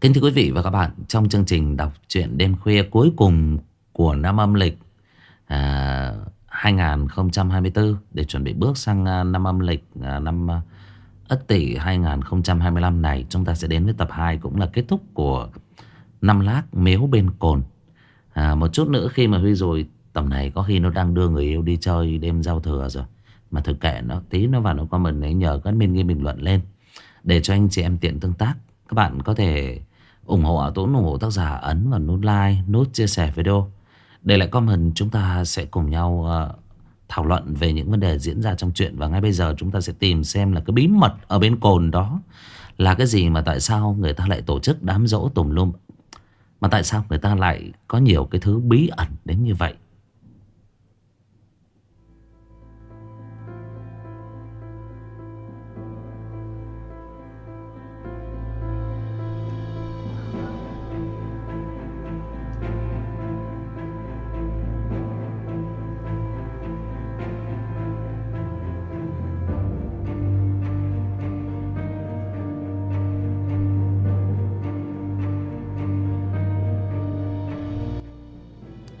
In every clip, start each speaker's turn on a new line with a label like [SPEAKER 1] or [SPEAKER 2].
[SPEAKER 1] Kính thưa quý vị và các bạn, trong chương trình đọc truyện đêm khuya cuối cùng của năm âm lịch à, 2024 để chuẩn bị bước sang à, năm âm lịch à, năm à, Ất Tỵ 2025 này, chúng ta sẽ đến với tập 2 cũng là kết thúc của năm lác miếu bên cồn. À, một chút nữa khi mà Huy rồi tầm này có khi nó đang đưa người yêu đi chơi đêm giao thừa rồi. Mà thực kệ nó tí nó vào nó comment ấy nhờ các bên ghi bình luận lên để cho anh chị em tiện tương tác. Các bạn có thể ủng hộ Tuấn ủng hộ tác giả ấn vào nút like, nút chia sẻ video. Để lại comment chúng ta sẽ cùng nhau uh, thảo luận về những vấn đề diễn ra trong chuyện. Và ngay bây giờ chúng ta sẽ tìm xem là cái bí mật ở bên cồn đó là cái gì mà tại sao người ta lại tổ chức đám dỗ tùm lum. Mà tại sao người ta lại có nhiều cái thứ bí ẩn đến như vậy.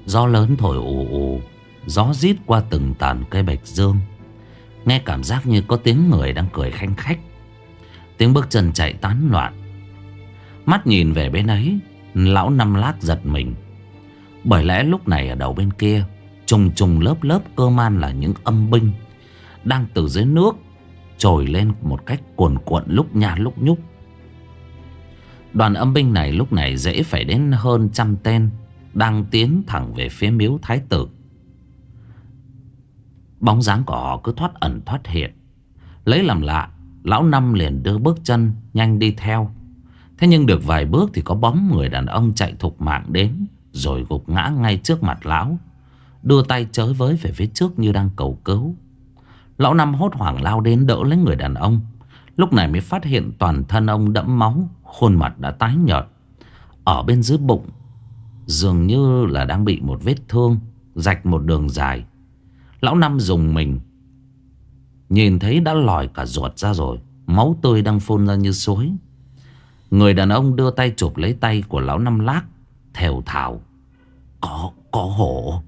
[SPEAKER 1] Gió lớn thổi ù ù, Gió rít qua từng tàn cây bạch dương. Nghe cảm giác như có tiếng người đang cười khanh khách. Tiếng bước chân chạy tán loạn. Mắt nhìn về bên ấy, Lão năm lát giật mình. Bởi lẽ lúc này ở đầu bên kia, Trùng trùng lớp lớp cơ man là những âm binh Đang từ dưới nước Trồi lên một cách cuồn cuộn lúc nha lúc nhúc. Đoàn âm binh này lúc này dễ phải đến hơn trăm tên đang tiến thẳng về phía miếu thái tử. Bóng dáng của họ cứ thoát ẩn thoát hiện. Lấy làm lạ, lão năm liền đưa bước chân nhanh đi theo. Thế nhưng được vài bước thì có bóng người đàn ông chạy thục mạng đến rồi gục ngã ngay trước mặt lão. Đưa tay chới với về phía trước như đang cầu cứu. Lão năm hốt hoảng lao đến đỡ lấy người đàn ông. Lúc này mới phát hiện toàn thân ông đẫm máu, khuôn mặt đã tái nhợt. Ở bên dưới bụng Dường như là đang bị một vết thương Rạch một đường dài. Lão Năm dùng mình. Nhìn thấy đã lòi cả ruột ra rồi Máu tươi đang phun ra như suối. Người đàn ông đưa tay chụp lấy tay của lão Năm Lác Thều thảo Có, có hổ.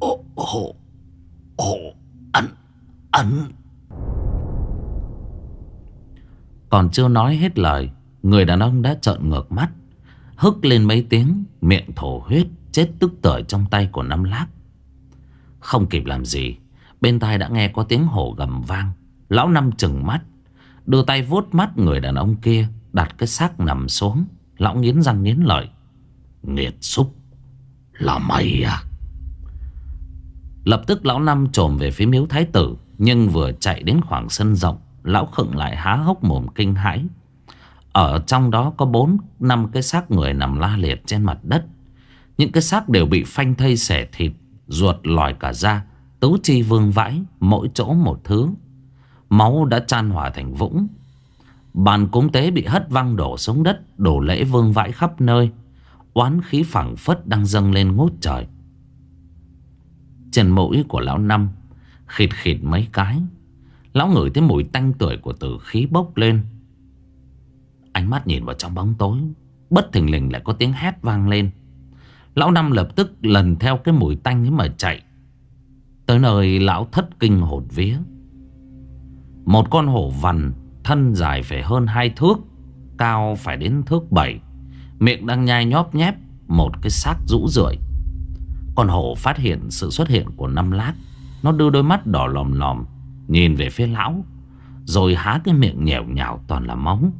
[SPEAKER 1] Ồ, hổ. Hổ. Ấn, ấn. Còn chưa nói hết lời Người đàn ông đã trợn ngược mắt. Hức lên mấy tiếng, Miệng thổ huyết Chết tức tởi trong tay của năm lát. Không kịp làm gì, Bên tai đã nghe có tiếng hổ gầm vang. Lão năm chừng mắt, Đưa tay vuốt mắt người đàn ông kia, Đặt cái xác nằm xuống. Lão nghiến răng nghiến lợi, Nghiệt xúc, Là mày à? Lập tức lão năm trồm về phía miếu thái tử, Nhưng vừa chạy đến khoảng sân rộng, Lão khựng lại há hốc mồm kinh hãi ở trong đó có bốn năm cái xác người nằm la liệt trên mặt đất. Những cái xác đều bị phanh thây xẻ thịt, ruột lòi cả da tứ chi vương vãi, mỗi chỗ một thứ. Máu đã chan hòa thành vũng. Bàn cúng tế bị hất văng đổ xuống đất, đổ lễ vương vãi khắp nơi. Oán khí phẳng phất đang dâng lên ngút trời. Trên mũi của lão năm, khịt khịt mấy cái. Lão ngửi thấy mùi tanh tuổi của tử khí bốc lên. Ánh mắt nhìn vào trong bóng tối, Bất thình lình lại có tiếng hét vang lên. Lão Năm lập tức lần theo cái mùi tanh ấy mà chạy. Tới nơi, lão thất kinh hồn vía. Một con hổ vằn, Thân dài phải hơn hai thước, Cao phải đến thước bảy, Miệng đang nhai nhóp nhép Một cái xác rũ rượi. Con hổ phát hiện sự xuất hiện của năm lát. Nó đưa đôi mắt đỏ lòm lòm, Nhìn về phía lão, Rồi há cái miệng nhèo nhào toàn là móng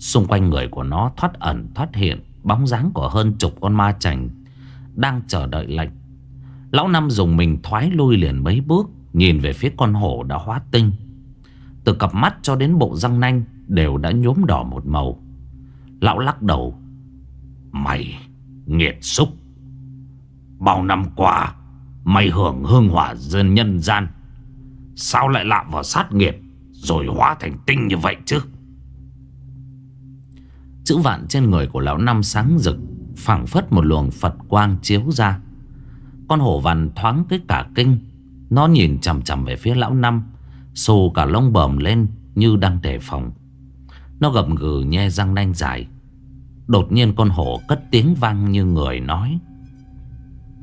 [SPEAKER 1] Xung quanh người của nó thoát ẩn, thoát hiện, Bóng dáng của hơn chục con ma chành Đang chờ đợi lệnh Lão Năm dùng mình thoái lui liền mấy bước, Nhìn về phía con hổ đã hóa tinh. Từ cặp mắt cho đến bộ răng nanh Đều đã nhuốm đỏ một màu. Lão lắc đầu, Mày, nghiệt xúc! Bao năm qua, Mày hưởng hương hỏa dân nhân gian, Sao lại lạm vào sát nghiệt Rồi hóa thành tinh như vậy chứ? Chữ vạn trên người của lão năm sáng rực, phảng phất một luồng Phật quang chiếu ra. Con hổ vằn thoáng cái cả kinh, Nó nhìn chầm chầm về phía lão năm Xù cả lông bờm lên như đang đề phòng. Nó gầm gừ nhe răng nanh dài. Đột nhiên con hổ cất tiếng vang như người nói,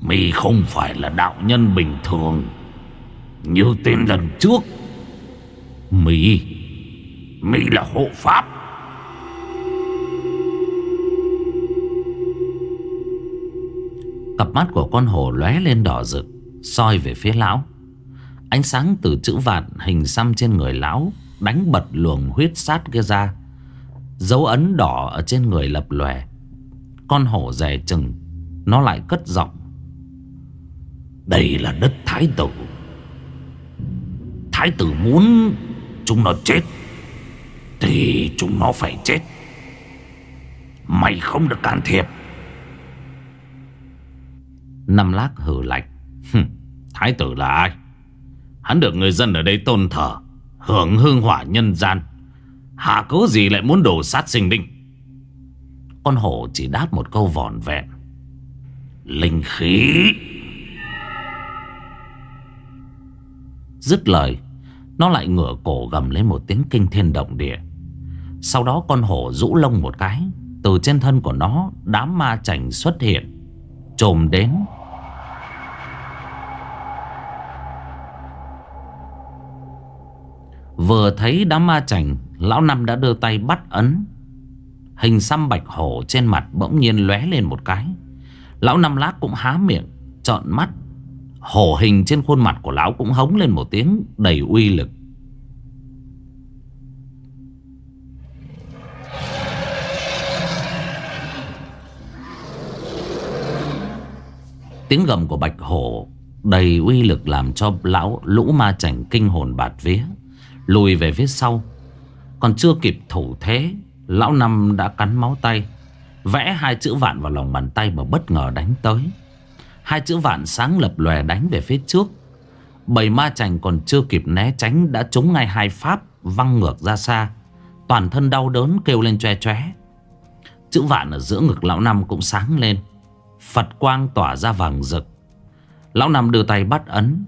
[SPEAKER 1] Mi không phải là đạo nhân bình thường, Như tên lần trước. Mi? Mi là hộ pháp. Cặp mắt của con hổ lóe lên đỏ rực, soi về phía lão. Ánh sáng từ chữ vạn hình xăm trên người lão Đánh bật luồng huyết sát kia ra. Dấu ấn đỏ ở trên người lập lòe. Con hổ rè chừng, Nó lại cất giọng. Đây là đất thái tử. Thái tử muốn chúng nó chết, Thì chúng nó phải chết. Mày không được can thiệp. Năm lác hừ lạnh. Thái tử là ai? Hắn được người dân ở đây tôn thờ, Hưởng hương hỏa nhân gian. Hạ cớ gì lại muốn đổ sát sinh linh? Con hổ chỉ đáp một câu vòn vẹn. Linh khí. Dứt lời, Nó lại ngửa cổ gầm lên một tiếng kinh thiên động địa. Sau đó con hổ rũ lông một cái, Từ trên thân của nó Đám ma chảnh xuất hiện, Trồm đến Vừa thấy đám ma chảnh, Lão Năm đã đưa tay bắt ấn. Hình xăm bạch hổ trên mặt bỗng nhiên lóe lên một cái. Lão Năm Lát cũng há miệng Trọn mắt. Hổ hình trên khuôn mặt của lão cũng hống lên một tiếng, đầy uy lực. Tiếng gầm của bạch hổ đầy uy lực làm cho lão lũ ma chảnh kinh hồn bạt vía. Lùi về phía sau. Còn chưa kịp thủ thế, Lão Năm đã cắn máu tay, Vẽ hai chữ vạn vào lòng bàn tay Mà bất ngờ đánh tới. Hai chữ vạn sáng lập lòe đánh về phía trước. Bầy ma chành còn chưa kịp né tránh Đã trúng ngay hai pháp Văng ngược ra xa. Toàn thân đau đớn kêu lên choe choé. Chữ vạn ở giữa ngực lão Năm cũng sáng lên. Phật quang tỏa ra vàng rực. Lão Năm đưa tay bắt ấn.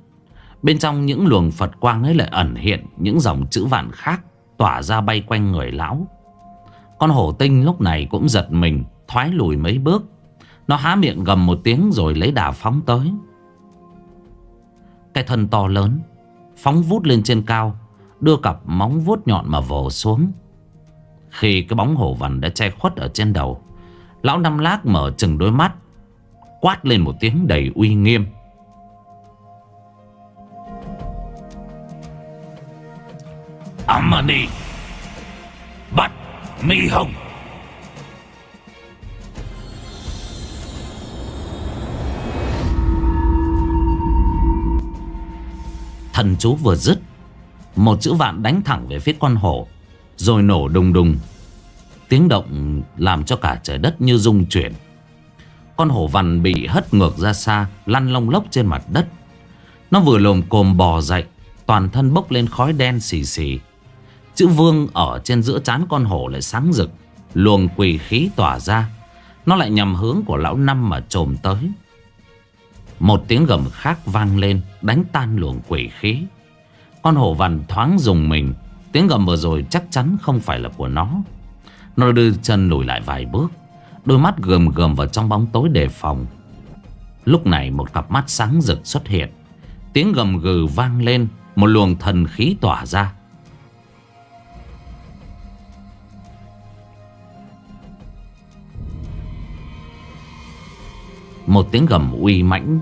[SPEAKER 1] Bên trong những luồng Phật quang ấy lại ẩn hiện Những dòng chữ vạn khác Tỏa ra bay quanh người lão. Con hổ tinh lúc này cũng giật mình, Thoái lùi mấy bước. Nó há miệng gầm một tiếng rồi lấy đà phóng tới. Cái thân to lớn, Phóng vút lên trên cao, Đưa cặp móng vuốt nhọn mà vồ xuống. Khi cái bóng hổ vằn đã che khuất ở trên đầu, Lão Năm Lác mở chừng đôi mắt, Quát lên một tiếng đầy uy nghiêm. Amani. Bắt mi hồng. Thần chú vừa dứt, Một chữ vạn đánh thẳng về phía con hổ, Rồi nổ đùng đùng. Tiếng động làm cho cả trời đất như rung chuyển. Con hổ vằn bị hất ngược ra xa, Lăn lông lốc trên mặt đất. Nó vừa lồm cồm bò dậy, Toàn thân bốc lên khói đen xì xì. Chữ vương ở trên giữa trán con hổ lại sáng rực, Luồng quỷ khí tỏa ra. Nó lại nhằm hướng của lão năm mà trồm tới. Một tiếng gầm khác vang lên, Đánh tan luồng quỷ khí. Con hổ vằn thoáng dùng mình, Tiếng gầm vừa rồi chắc chắn không phải là của nó. Nó đưa chân lùi lại vài bước, Đôi mắt gầm gầm vào trong bóng tối đề phòng. Lúc này một cặp mắt sáng rực xuất hiện, Tiếng gầm gừ vang lên, Một luồng thần khí tỏa ra. Một tiếng gầm uy mãnh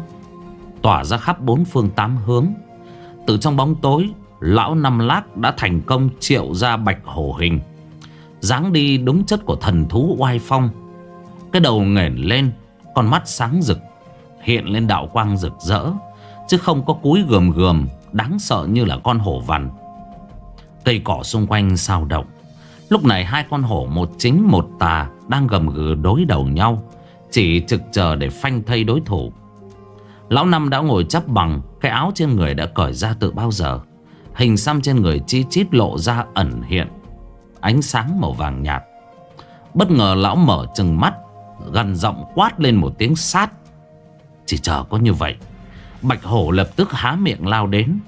[SPEAKER 1] Tỏa ra khắp bốn phương tám hướng. Từ trong bóng tối, Lão Năm Lác đã thành công triệu ra bạch hổ hình, dáng đi đúng chất của thần thú oai phong. Cái đầu nghển lên, Con mắt sáng rực, Hiện lên đạo quang rực rỡ, Chứ không có cúi gườm gườm, Đáng sợ như là con hổ vằn. Cây cỏ xung quanh sao động. Lúc này hai con hổ một chính một tà Đang gầm gừ đối đầu nhau chỉ trực chờ để phanh thây đối thủ. Lão Năm đã ngồi chắp bằng, Cái áo trên người đã cởi ra từ bao giờ. Hình xăm trên người chi chít lộ ra ẩn hiện, Ánh sáng màu vàng nhạt. Bất ngờ lão mở chừng mắt Gần giọng quát lên một tiếng sát. Chỉ chờ có như vậy, Bạch hổ lập tức há miệng lao đến.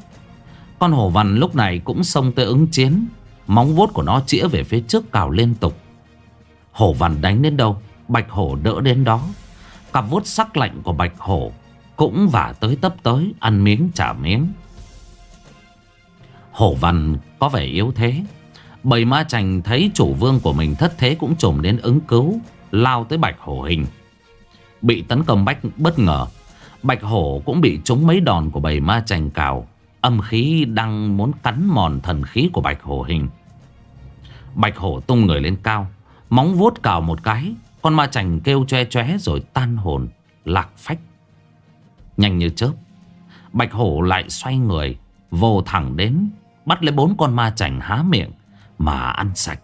[SPEAKER 1] Con hổ vằn lúc này cũng xông tới ứng chiến, Móng vuốt của nó chĩa về phía trước cào liên tục. Hổ vằn đánh đến đâu? Bạch hổ đỡ đến đó. Cặp vuốt sắc lạnh của bạch hổ Cũng vả tới tấp tới, Ăn miếng trả miếng. Hổ văn có vẻ yếu thế. Bầy ma chành thấy chủ vương của mình thất thế cũng trồm đến ứng cứu, Lao tới bạch hổ hình. Bị tấn công bách bất ngờ, Bạch hổ cũng bị trúng mấy đòn của bầy ma chành cào. Âm khí đang muốn cắn mòn thần khí của bạch hổ hình. Bạch hổ tung người lên cao, Móng vuốt cào một cái con ma chành kêu choe choé rồi tan hồn, Lạc phách. Nhanh như chớp, Bạch hổ lại xoay người Vô thẳng đến, Bắt lấy bốn con ma chành há miệng Mà ăn sạch.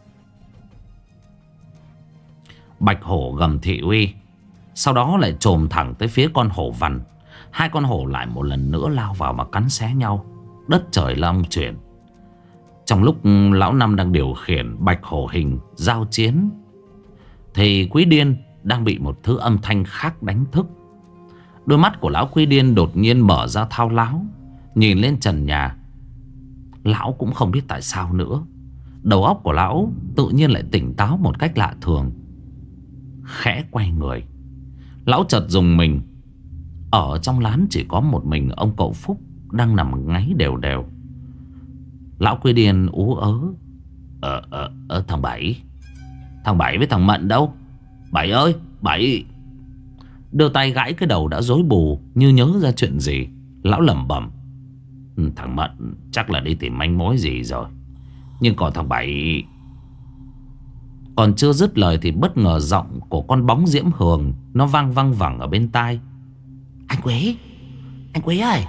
[SPEAKER 1] Bạch hổ gầm thị uy, Sau đó lại trồm thẳng tới phía con hổ vằn. Hai con hổ lại một lần nữa lao vào mà cắn xé nhau. Đất trời long chuyển Trong lúc ừ, lão năm đang điều khiển bạch hổ hình giao chiến thì quý điên đang bị một thứ âm thanh khác đánh thức. Đôi mắt của lão quý điên đột nhiên mở ra thao láo Nhìn lên trần nhà. Lão cũng không biết tại sao nữa. Đầu óc của lão tự nhiên lại tỉnh táo một cách lạ thường. Khẽ quay người. Lão chợt dùng mình. Ở trong lán chỉ có một mình ông cậu Phúc Đang nằm ngáy đều đều. Lão quy điên ú ớ. Ờ, ờ, ờ, thằng Bảy. Thằng Bảy với thằng Mận đâu? Bảy ơi, Bảy. Đưa tay gãi cái đầu đã rối bù Như nhớ ra chuyện gì. Lão lẩm bẩm. Ừ, thằng Mận chắc là đi tìm manh mối gì rồi. Nhưng còn thằng Bảy Còn chưa dứt lời thì bất ngờ giọng của con bóng diễm hường Nó vang vang vẳng ở bên tai.
[SPEAKER 2] Anh quế Anh quế ơi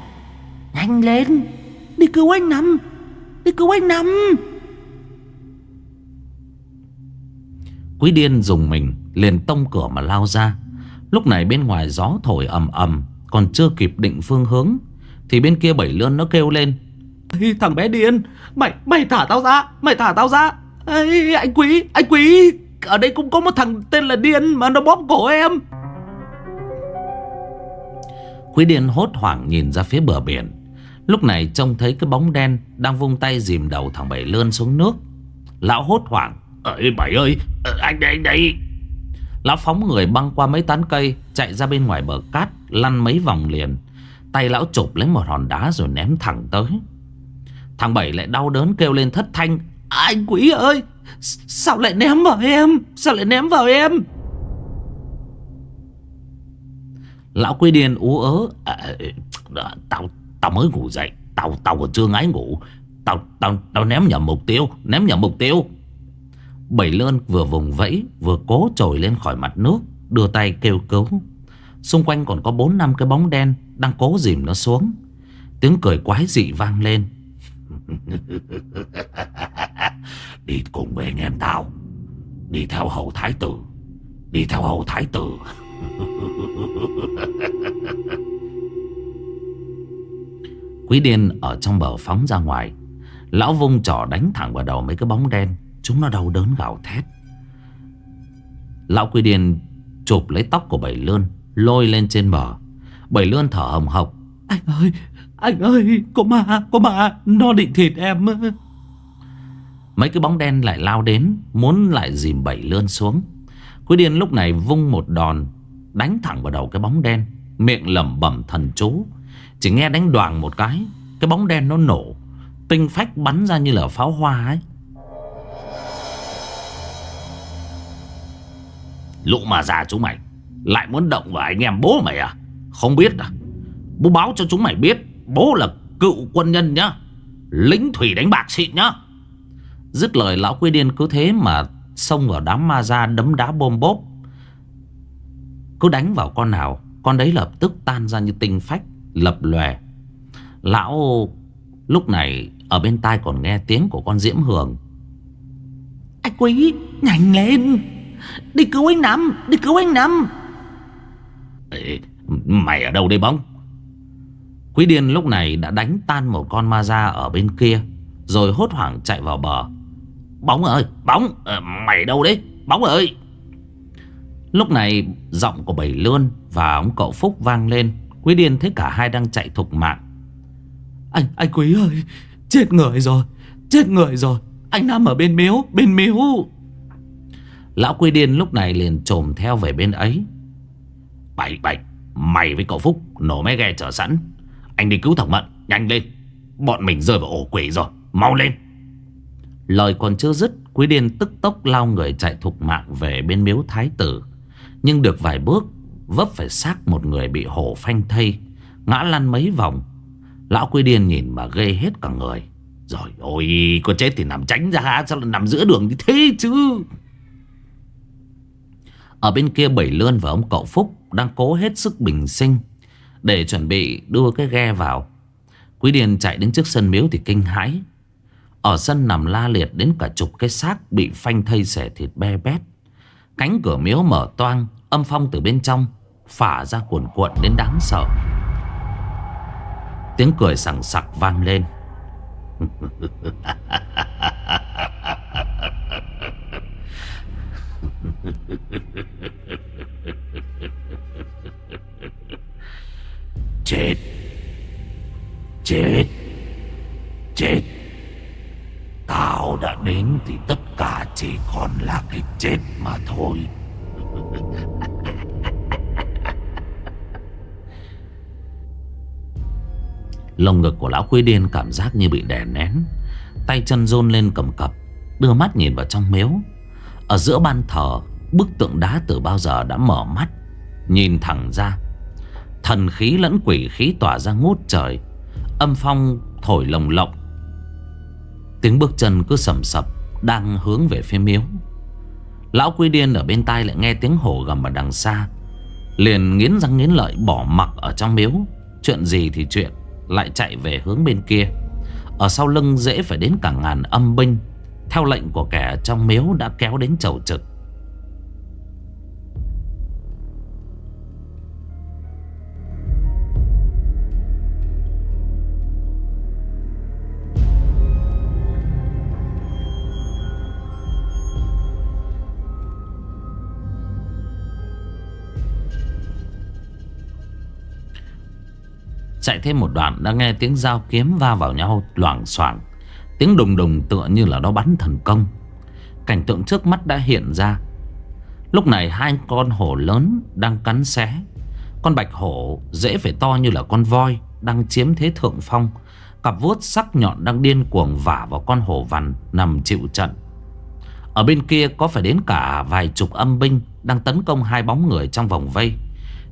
[SPEAKER 2] Nhanh lên Đi cứu anh Năm Đi cứu anh Năm.
[SPEAKER 1] Quý điên dùng mình liền tông cửa mà lao ra. Lúc này bên ngoài gió thổi ầm ầm Còn chưa kịp định phương hướng Thì bên kia bảy lươn nó kêu lên.
[SPEAKER 2] Ê, Thằng bé điên Mày mày thả tao ra Mày thả tao ra. Ê, Anh Quý Anh Quý Ở đây cũng có một thằng tên là Điên Mà nó bóp cổ em.
[SPEAKER 1] Quý điên hốt hoảng nhìn ra phía bờ biển. Lúc này trông thấy cái bóng đen Đang vung tay dìm đầu thằng bảy lươn xuống nước. Lão hốt hoảng Ờ,
[SPEAKER 2] ê Bảy ơi. Ờ, anh đây anh đây.
[SPEAKER 1] Lão phóng người băng qua mấy tán cây Chạy ra bên ngoài bờ cát Lăn mấy vòng liền. Tay lão chụp lấy một hòn đá rồi ném thẳng tới. Thằng Bảy lại đau đớn kêu lên thất thanh.
[SPEAKER 2] Anh Quý ơi Sao lại ném vào em? Sao lại ném vào em?
[SPEAKER 1] Lão Quý Điên ú ớ à, à, Tao tao mới ngủ dậy Tao tao còn chưa ngái ngủ. Tao tao tao ném nhầm mục tiêu Ném nhầm mục tiêu. Bảy lơn vừa vùng vẫy, Vừa cố trồi lên khỏi mặt nước, Đưa tay kêu cứu. Xung quanh còn có bốn năm cái bóng đen Đang cố dìm nó xuống. Tiếng cười quái dị vang lên.
[SPEAKER 2] Đi cùng với anh em tao. Đi theo hậu thái tử. Đi theo hậu thái tử.
[SPEAKER 1] Quý điên ở trong bờ phóng ra ngoài. Lão vung trỏ đánh thẳng vào đầu mấy cái bóng đen. Chúng nó đau đớn gào thét. Lão quý điên chụp lấy tóc của bảy lươn Lôi lên trên bờ. Bảy lươn thở hồng hộc.
[SPEAKER 2] Anh ơi Anh ơi Có ma Có ma Nó định thịt em.
[SPEAKER 1] Mấy cái bóng đen lại lao đến Muốn lại dìm bảy lươn xuống. Quý điên lúc này vung một đòn Đánh thẳng vào đầu cái bóng đen Miệng lẩm bẩm thần chú. Chỉ nghe đánh đoàn một cái Cái bóng đen nó nổ Tinh phách bắn ra như là pháo hoa ấy
[SPEAKER 2] Lũ mà già chúng mày, Lại muốn động vào anh em bố mày à? Không biết à? Bố báo cho chúng mày biết, Bố là cựu quân nhân nhá, Lính thủy đánh bạc xịn nhá.
[SPEAKER 1] Dứt lời, lão quy điên cứ thế mà Xông vào đám ma ra đấm đá bôm bốp. Cứ đánh vào con nào, Con đấy lập tức tan ra như tinh phách, Lập lòe. Lão lúc này Ở bên tai còn nghe tiếng của con diễm hường.
[SPEAKER 2] Anh Quý, Nhanh lên! Đi cứu anh Năm Đi cứu anh Năm
[SPEAKER 1] Ê, Mày ở đâu đây bóng? Quý điên lúc này đã đánh tan một con ma ra ở bên kia Rồi hốt hoảng chạy vào bờ.
[SPEAKER 2] Bóng ơi Bóng à, Mày đâu đấy? Bóng ơi!
[SPEAKER 1] Lúc này giọng của Bảy Lươn Và ông cậu Phúc vang lên. Quý điên thấy cả hai đang chạy thục mạng.
[SPEAKER 2] Anh anh Quý ơi Chết người rồi Chết người rồi. Anh Năm ở bên miếu Bên miếu
[SPEAKER 1] Lão Quy Điên lúc này liền trồm theo về bên ấy.
[SPEAKER 2] Bạch bạch, Mày với cậu Phúc nổ máy ghe chờ sẵn. Anh đi cứu thằng Mận, Nhanh lên. Bọn mình rơi vào ổ quỷ rồi, Mau lên.
[SPEAKER 1] Lời còn chưa dứt Quý Điên tức tốc lao người chạy thục mạng về bên miếu thái tử. Nhưng được vài bước, Vấp phải xác một người bị hổ phanh thây, Ngã lăn mấy vòng. Lão Quý Điên nhìn mà ghê hết cả người.
[SPEAKER 2] Rồi, ôi Có chết thì nằm tránh ra, Sao lại nằm giữa đường như thế chứ?
[SPEAKER 1] Ở bên kia Bảy Lươn và ông cậu Phúc Đang cố hết sức bình sinh Để chuẩn bị đưa cái ghe vào. Quý Điền chạy đến trước sân miếu thì kinh hãi. Ở sân nằm la liệt đến cả chục cái xác Bị phanh thây xẻ thịt be bét. Cánh cửa miếu mở toang, Âm phong từ bên trong Phả ra cuồn cuộn đến đáng sợ. Tiếng cười sảng sặc vang lên.
[SPEAKER 2] Chết. Chết. Chết. Tao đã đến thì tất cả chỉ còn là cái chết mà thôi.
[SPEAKER 1] Lồng ngực của lão Quế điên cảm giác như bị đè nén. Tay chân rôn lên cầm cập, Đưa mắt nhìn vào trong miếu. Ở giữa ban thờ, Bức tượng đá từ bao giờ đã mở mắt, Nhìn thẳng ra. Thần khí lẫn quỷ khí tỏa ra ngút trời, Âm phong thổi lồng lộng. Tiếng bước chân cứ sầm sập Đang hướng về phía miếu. Lão quy điên ở bên tai lại nghe tiếng hổ gầm ở đằng xa, Liền nghiến răng nghiến lợi bỏ mặc ở trong miếu. Chuyện gì thì chuyện, Lại chạy về hướng bên kia. Ở sau lưng dễ phải đến cả ngàn âm binh, Theo lệnh của kẻ trong miếu đã kéo đến chầu trực. Chạy thêm một đoạn đã nghe tiếng dao kiếm va vào nhau, loảng xoảng. Tiếng đùng đùng tựa như là nó bắn thần công. Cảnh tượng trước mắt đã hiện ra. Lúc này hai con hổ lớn đang cắn xé. Con bạch hổ dễ phải to như là con voi, Đang chiếm thế thượng phong. Cặp vuốt sắc nhọn đang điên cuồng vả vào con hổ vằn nằm chịu trận. Ở bên kia có phải đến cả vài chục âm binh Đang tấn công hai bóng người trong vòng vây.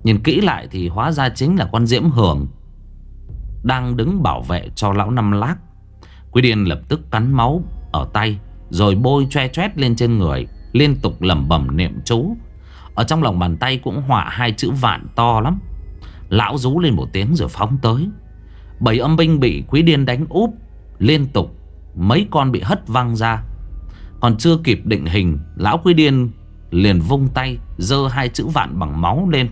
[SPEAKER 1] Nhìn kỹ lại thì hóa ra chính là con diễm hưởng đang đứng bảo vệ cho lão năm lác. Quý điên lập tức cắn máu ở tay, Rồi bôi choe choét lên trên người, Liên tục lẩm bẩm niệm chú. Ở trong lòng bàn tay cũng họa hai chữ vạn to lắm. Lão rú lên một tiếng rồi phóng tới. Bảy âm binh bị quý điên đánh úp, Liên tục Mấy con bị hất văng ra. Còn chưa kịp định hình, Lão quý điên liền vung tay Dơ hai chữ vạn bằng máu lên.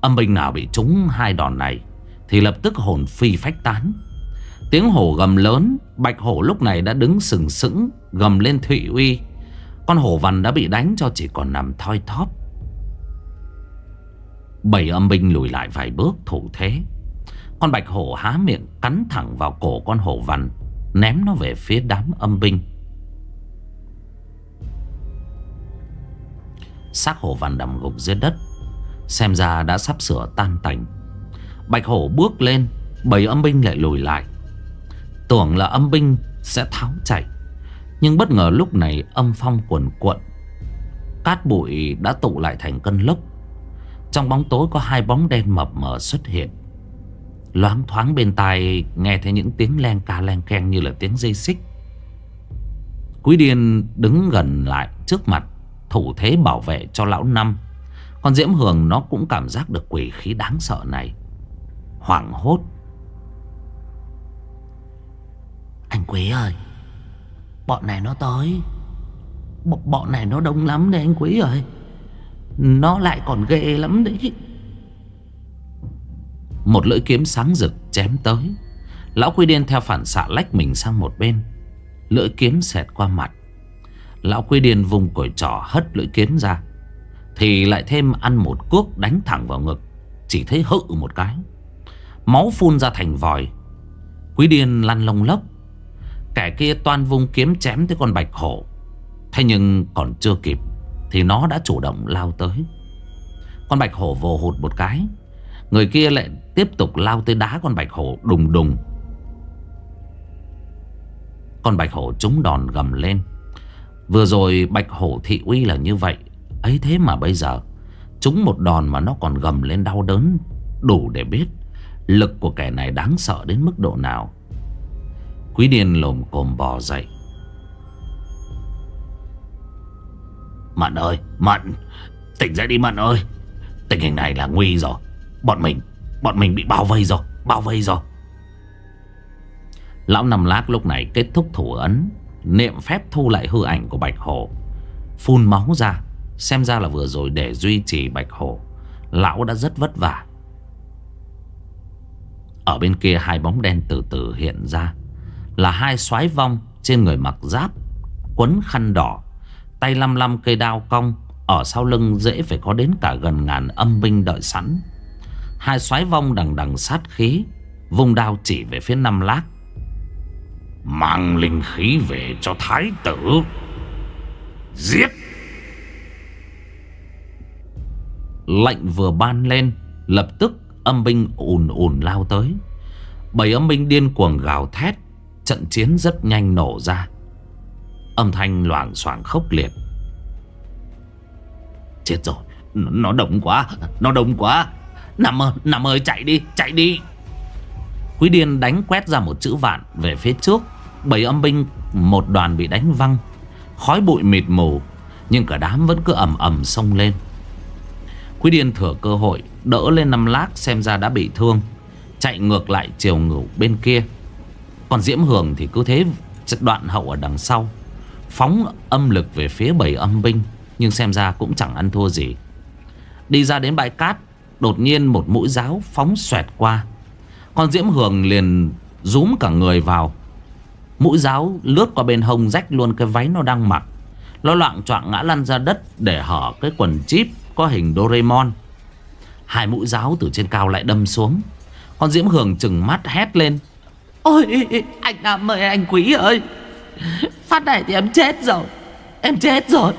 [SPEAKER 1] Âm binh nào bị trúng hai đòn này? Thì lập tức hồn phi phách tán. Tiếng hổ gầm lớn, Bạch hổ lúc này đã đứng sừng sững, Gầm lên thụy uy. Con hổ vằn đã bị đánh cho chỉ còn nằm thoi thóp. Bảy âm binh lùi lại vài bước thủ thế. Con bạch hổ há miệng cắn thẳng vào cổ con hổ vằn Ném nó về phía đám âm binh. Xác hổ vằn nằm gục dưới đất, Xem ra đã sắp sửa tan tành. Bạch hổ bước lên Bảy âm binh lại lùi lại. Tưởng là âm binh sẽ tháo chạy, Nhưng bất ngờ lúc này âm phong cuồn cuộn, Cát bụi đã tụ lại thành cơn lốc. Trong bóng tối có hai bóng đen mập mờ xuất hiện. Loáng thoáng bên tai Nghe thấy những tiếng len ca len keng như là tiếng dây xích. Quý điên đứng gần lại trước mặt, Thủ thế bảo vệ cho lão năm. Còn Diễm Hường nó cũng cảm giác được quỷ khí đáng sợ này hoảng hốt.
[SPEAKER 3] Anh Quý ơi, Bọn này nó tới. B Bọn này nó đông lắm đấy anh Quý ơi. Nó lại còn ghê lắm đấy.
[SPEAKER 1] Một lưỡi kiếm sáng rực chém tới. Lão Quý Điên theo phản xạ lách mình sang một bên. Lưỡi kiếm xẹt qua mặt. Lão Quý Điên vùng cổi trỏ hất lưỡi kiếm ra. Thì lại thêm ăn một cuốc đánh thẳng vào ngực. Chỉ thấy hự một cái. Máu phun ra thành vòi. Quý điên lăn lông lốc. Kẻ kia toan vung kiếm chém tới con bạch hổ. Thế nhưng còn chưa kịp Thì nó đã chủ động lao tới. Con bạch hổ vồ hụt một cái. Người kia lại tiếp tục lao tới đá con bạch hổ đùng đùng. Con bạch hổ trúng đòn gầm lên. Vừa rồi bạch hổ thị uy là như vậy. Ấy thế mà bây giờ, Trúng một đòn mà nó còn gầm lên đau đớn Đủ để biết. Lực của kẻ này đáng sợ đến mức độ nào? Quý điên lồm cồm bò dậy.
[SPEAKER 2] Mận ơi Mận Tỉnh dậy đi Mận ơi. Tình hình này là nguy rồi. Bọn mình Bọn mình bị bao vây rồi, Bao vây rồi.
[SPEAKER 1] Lão nằm lát lúc này kết thúc thủ ấn, Niệm phép thu lại hư ảnh của Bạch Hổ. Phun máu ra, Xem ra là vừa rồi để duy trì Bạch Hổ. Lão đã rất vất vả. Ở bên kia hai bóng đen từ từ hiện ra. Là hai soái vong Trên người mặc giáp, Quấn khăn đỏ, Tay lăm lăm cây đao cong, Ở sau lưng dễ phải có đến cả gần ngàn âm binh đợi sẵn. Hai soái vong đằng đằng sát khí, Vùng đao chỉ về phía năm lác.
[SPEAKER 2] Mang linh khí về cho thái tử. Giết!
[SPEAKER 1] Lệnh vừa ban lên, Lập tức âm binh ùn ùn lao tới. Bảy âm binh điên cuồng gào thét Trận chiến rất nhanh nổ ra. Âm thanh loảng xoảng khốc liệt.
[SPEAKER 2] Chết rồi Nó đông quá Nó đông quá. Nằm ơi, nằm ơi chạy đi, chạy đi.
[SPEAKER 1] Quý điên đánh quét ra một chữ vạn Về phía trước. Bảy âm binh một đoàn bị đánh văng. Khói bụi mịt mù Nhưng cả đám vẫn cứ ầm ầm xông lên. Quý điên thừa cơ hội, Đỡ lên năm lác xem ra đã bị thương, Chạy ngược lại chiều ngủ bên kia. Còn Diễm Hường thì cứ thế Đoạn hậu ở đằng sau, Phóng âm lực về phía bảy âm binh, Nhưng xem ra cũng chẳng ăn thua gì. Đi ra đến bãi cát, Đột nhiên một mũi giáo phóng xoẹt qua. Con Diễm Hường liền rúm cả người vào. Mũi giáo lướt qua bên hông rách luôn cái váy nó đang mặc. Nó loạn choạng ngã lăn ra đất Để hở cái quần chip có hình Doraemon. Hai mũi giáo từ trên cao lại đâm xuống. Con Diễm Hường chừng mắt hét lên. Ôi, anh Nam ơi, anh Quý ơi. Phát này thì em chết rồi. Em chết rồi.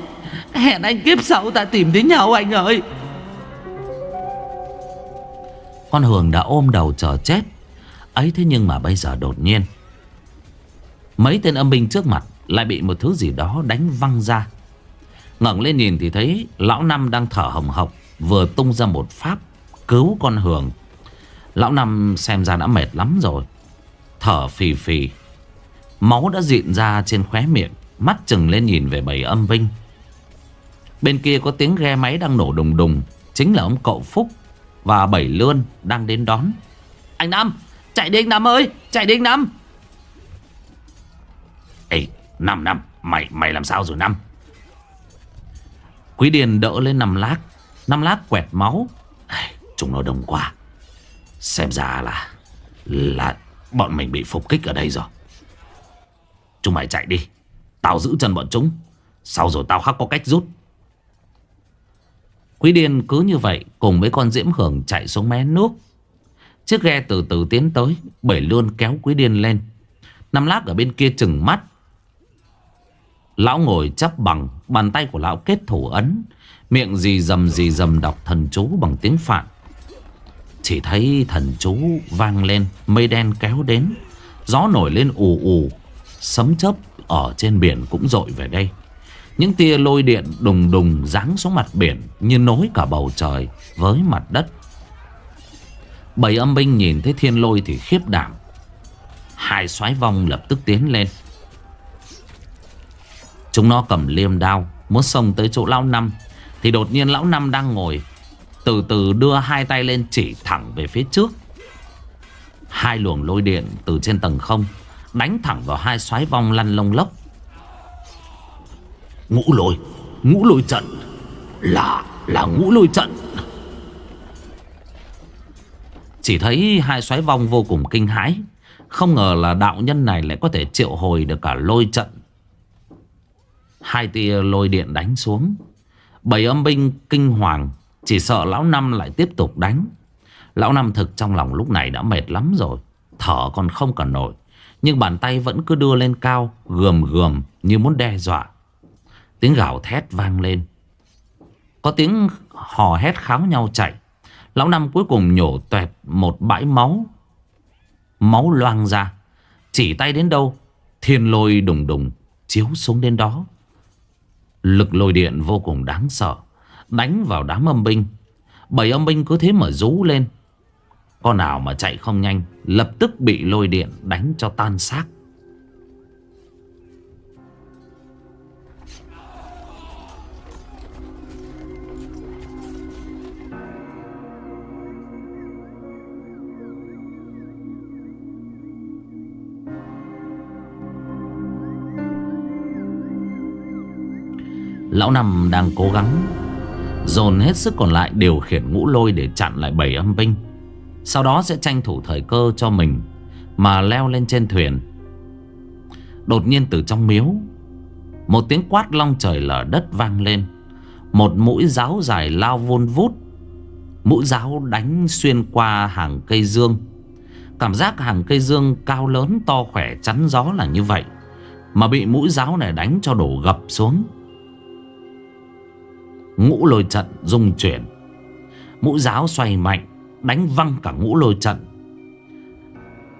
[SPEAKER 1] Hẹn anh kiếp sau ta tìm đến nhau anh ơi. Con Hường đã ôm đầu chờ chết. Ấy thế nhưng mà bây giờ đột nhiên, Mấy tên âm binh trước mặt Lại bị một thứ gì đó đánh văng ra ngẩng lên nhìn thì thấy Lão Năm đang thở hồng hộc, Vừa tung ra một pháp Cứu con Hường. Lão Năm xem ra đã mệt lắm rồi, Thở phì phì. Máu đã dịn ra trên khóe miệng, Mắt chừng lên nhìn về bầy âm binh. Bên kia có tiếng ghe máy đang nổ đùng đùng, Chính là ông cậu Phúc Và bảy lươn đang đến đón. Anh Năm, Chạy đi anh Năm ơi, Chạy đi anh Năm.
[SPEAKER 2] Ê, Năm Năm, Mày mày làm sao rồi Năm?
[SPEAKER 1] Quý Điền đỡ lên năm lát. Năm lát quẹt máu.
[SPEAKER 2] Chúng nó đông quá. Xem ra là Là bọn mình bị phục kích ở đây rồi. Chúng mày chạy đi. Tao giữ chân bọn chúng. Sau rồi tao khắc có cách rút.
[SPEAKER 1] Quý Điền cứ như vậy Cùng với con Diễm Hưởng chạy xuống mé nước. Chiếc ghe từ từ tiến tới Bảy luôn kéo Quý Điền lên. Năm lát ở bên kia chừng mắt Lão ngồi chắp bằng, Bàn tay của lão kết thủ ấn, Miệng gì dầm gì dầm đọc thần chú bằng tiếng Phạn. Chỉ thấy thần chú vang lên, Mây đen kéo đến, Gió nổi lên ù ù, Sấm chớp ở trên biển cũng dội về đây. Những tia lôi điện đùng đùng giáng xuống mặt biển Như nối cả bầu trời với mặt đất. Bảy âm binh nhìn thấy thiên lôi thì khiếp đảm. Hai soái vong lập tức tiến lên. Chúng nó cầm liêm đao, Muốn xông tới chỗ lão năm. Thì đột nhiên lão năm đang ngồi, Từ từ đưa hai tay lên chỉ thẳng về phía trước. Hai luồng lôi điện từ trên tầng không Đánh thẳng vào hai xoáy vong lăn lông lốc.
[SPEAKER 2] Ngũ lôi Ngũ lôi trận, Là là ngũ lôi trận.
[SPEAKER 1] Chỉ thấy hai xoáy vong vô cùng kinh hãi. Không ngờ là đạo nhân này lại có thể triệu hồi được cả lôi trận Hai tia lôi điện đánh xuống. Bảy âm binh kinh hoàng, Chỉ sợ lão năm lại tiếp tục đánh. Lão năm thực trong lòng lúc này đã mệt lắm rồi, Thở còn không còn nổi. Nhưng bàn tay vẫn cứ đưa lên cao, Gườm gườm như muốn đe dọa. Tiếng gào thét vang lên. Có tiếng hò hét kháo nhau chạy. Lão Năm cuối cùng nhổ tuẹt một bãi máu. Máu loang ra. Chỉ tay đến đâu, Thiên lôi đùng đùng Chiếu xuống đến đó. Lực lôi điện vô cùng đáng sợ. Đánh vào đám âm binh. Bảy âm binh cứ thế mà rú lên. Con nào mà chạy không nhanh, Lập tức bị lôi điện đánh cho tan xác. Lão Năm đang cố gắng Dồn hết sức còn lại điều khiển ngũ lôi để chặn lại bảy âm binh. Sau đó sẽ tranh thủ thời cơ cho mình Mà leo lên trên thuyền. Đột nhiên từ trong miếu, Một tiếng quát long trời lở đất vang lên. Một mũi giáo dài lao vun vút. Mũi giáo đánh xuyên qua hàng cây dương. Cảm giác hàng cây dương cao lớn to khỏe chắn gió là như vậy, Mà bị mũi giáo này đánh cho đổ gập xuống. Ngũ lôi trận rung chuyển. Mũi giáo xoay mạnh, Đánh văng cả ngũ lôi trận.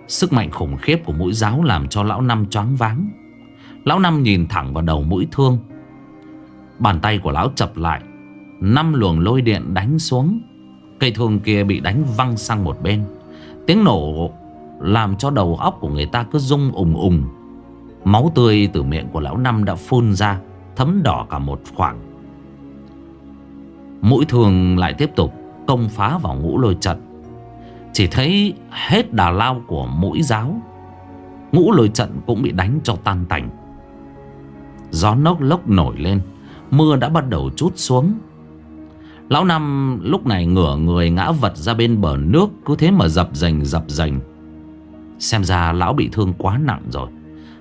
[SPEAKER 1] Sức mạnh khủng khiếp của mũi giáo Làm cho lão năm choáng váng. Lão năm nhìn thẳng vào đầu mũi thương. Bàn tay của lão chập lại, Năm luồng lôi điện đánh xuống. Cây thương kia bị đánh văng sang một bên. Tiếng nổ Làm cho đầu óc của người ta cứ rung ùng ùng. Máu tươi từ miệng của lão năm đã phun ra, Thấm đỏ cả một khoảng. Mũi thường lại tiếp tục công phá vào ngũ lôi trận. Chỉ thấy hết đà lao của mũi giáo, Ngũ lôi trận cũng bị đánh cho tan tành. Gió nốc lốc nổi lên, Mưa đã bắt đầu chút xuống. Lão Năm lúc này ngửa người ngã vật ra bên bờ nước, Cứ thế mà dập dành dập dành. Xem ra lão bị thương quá nặng rồi.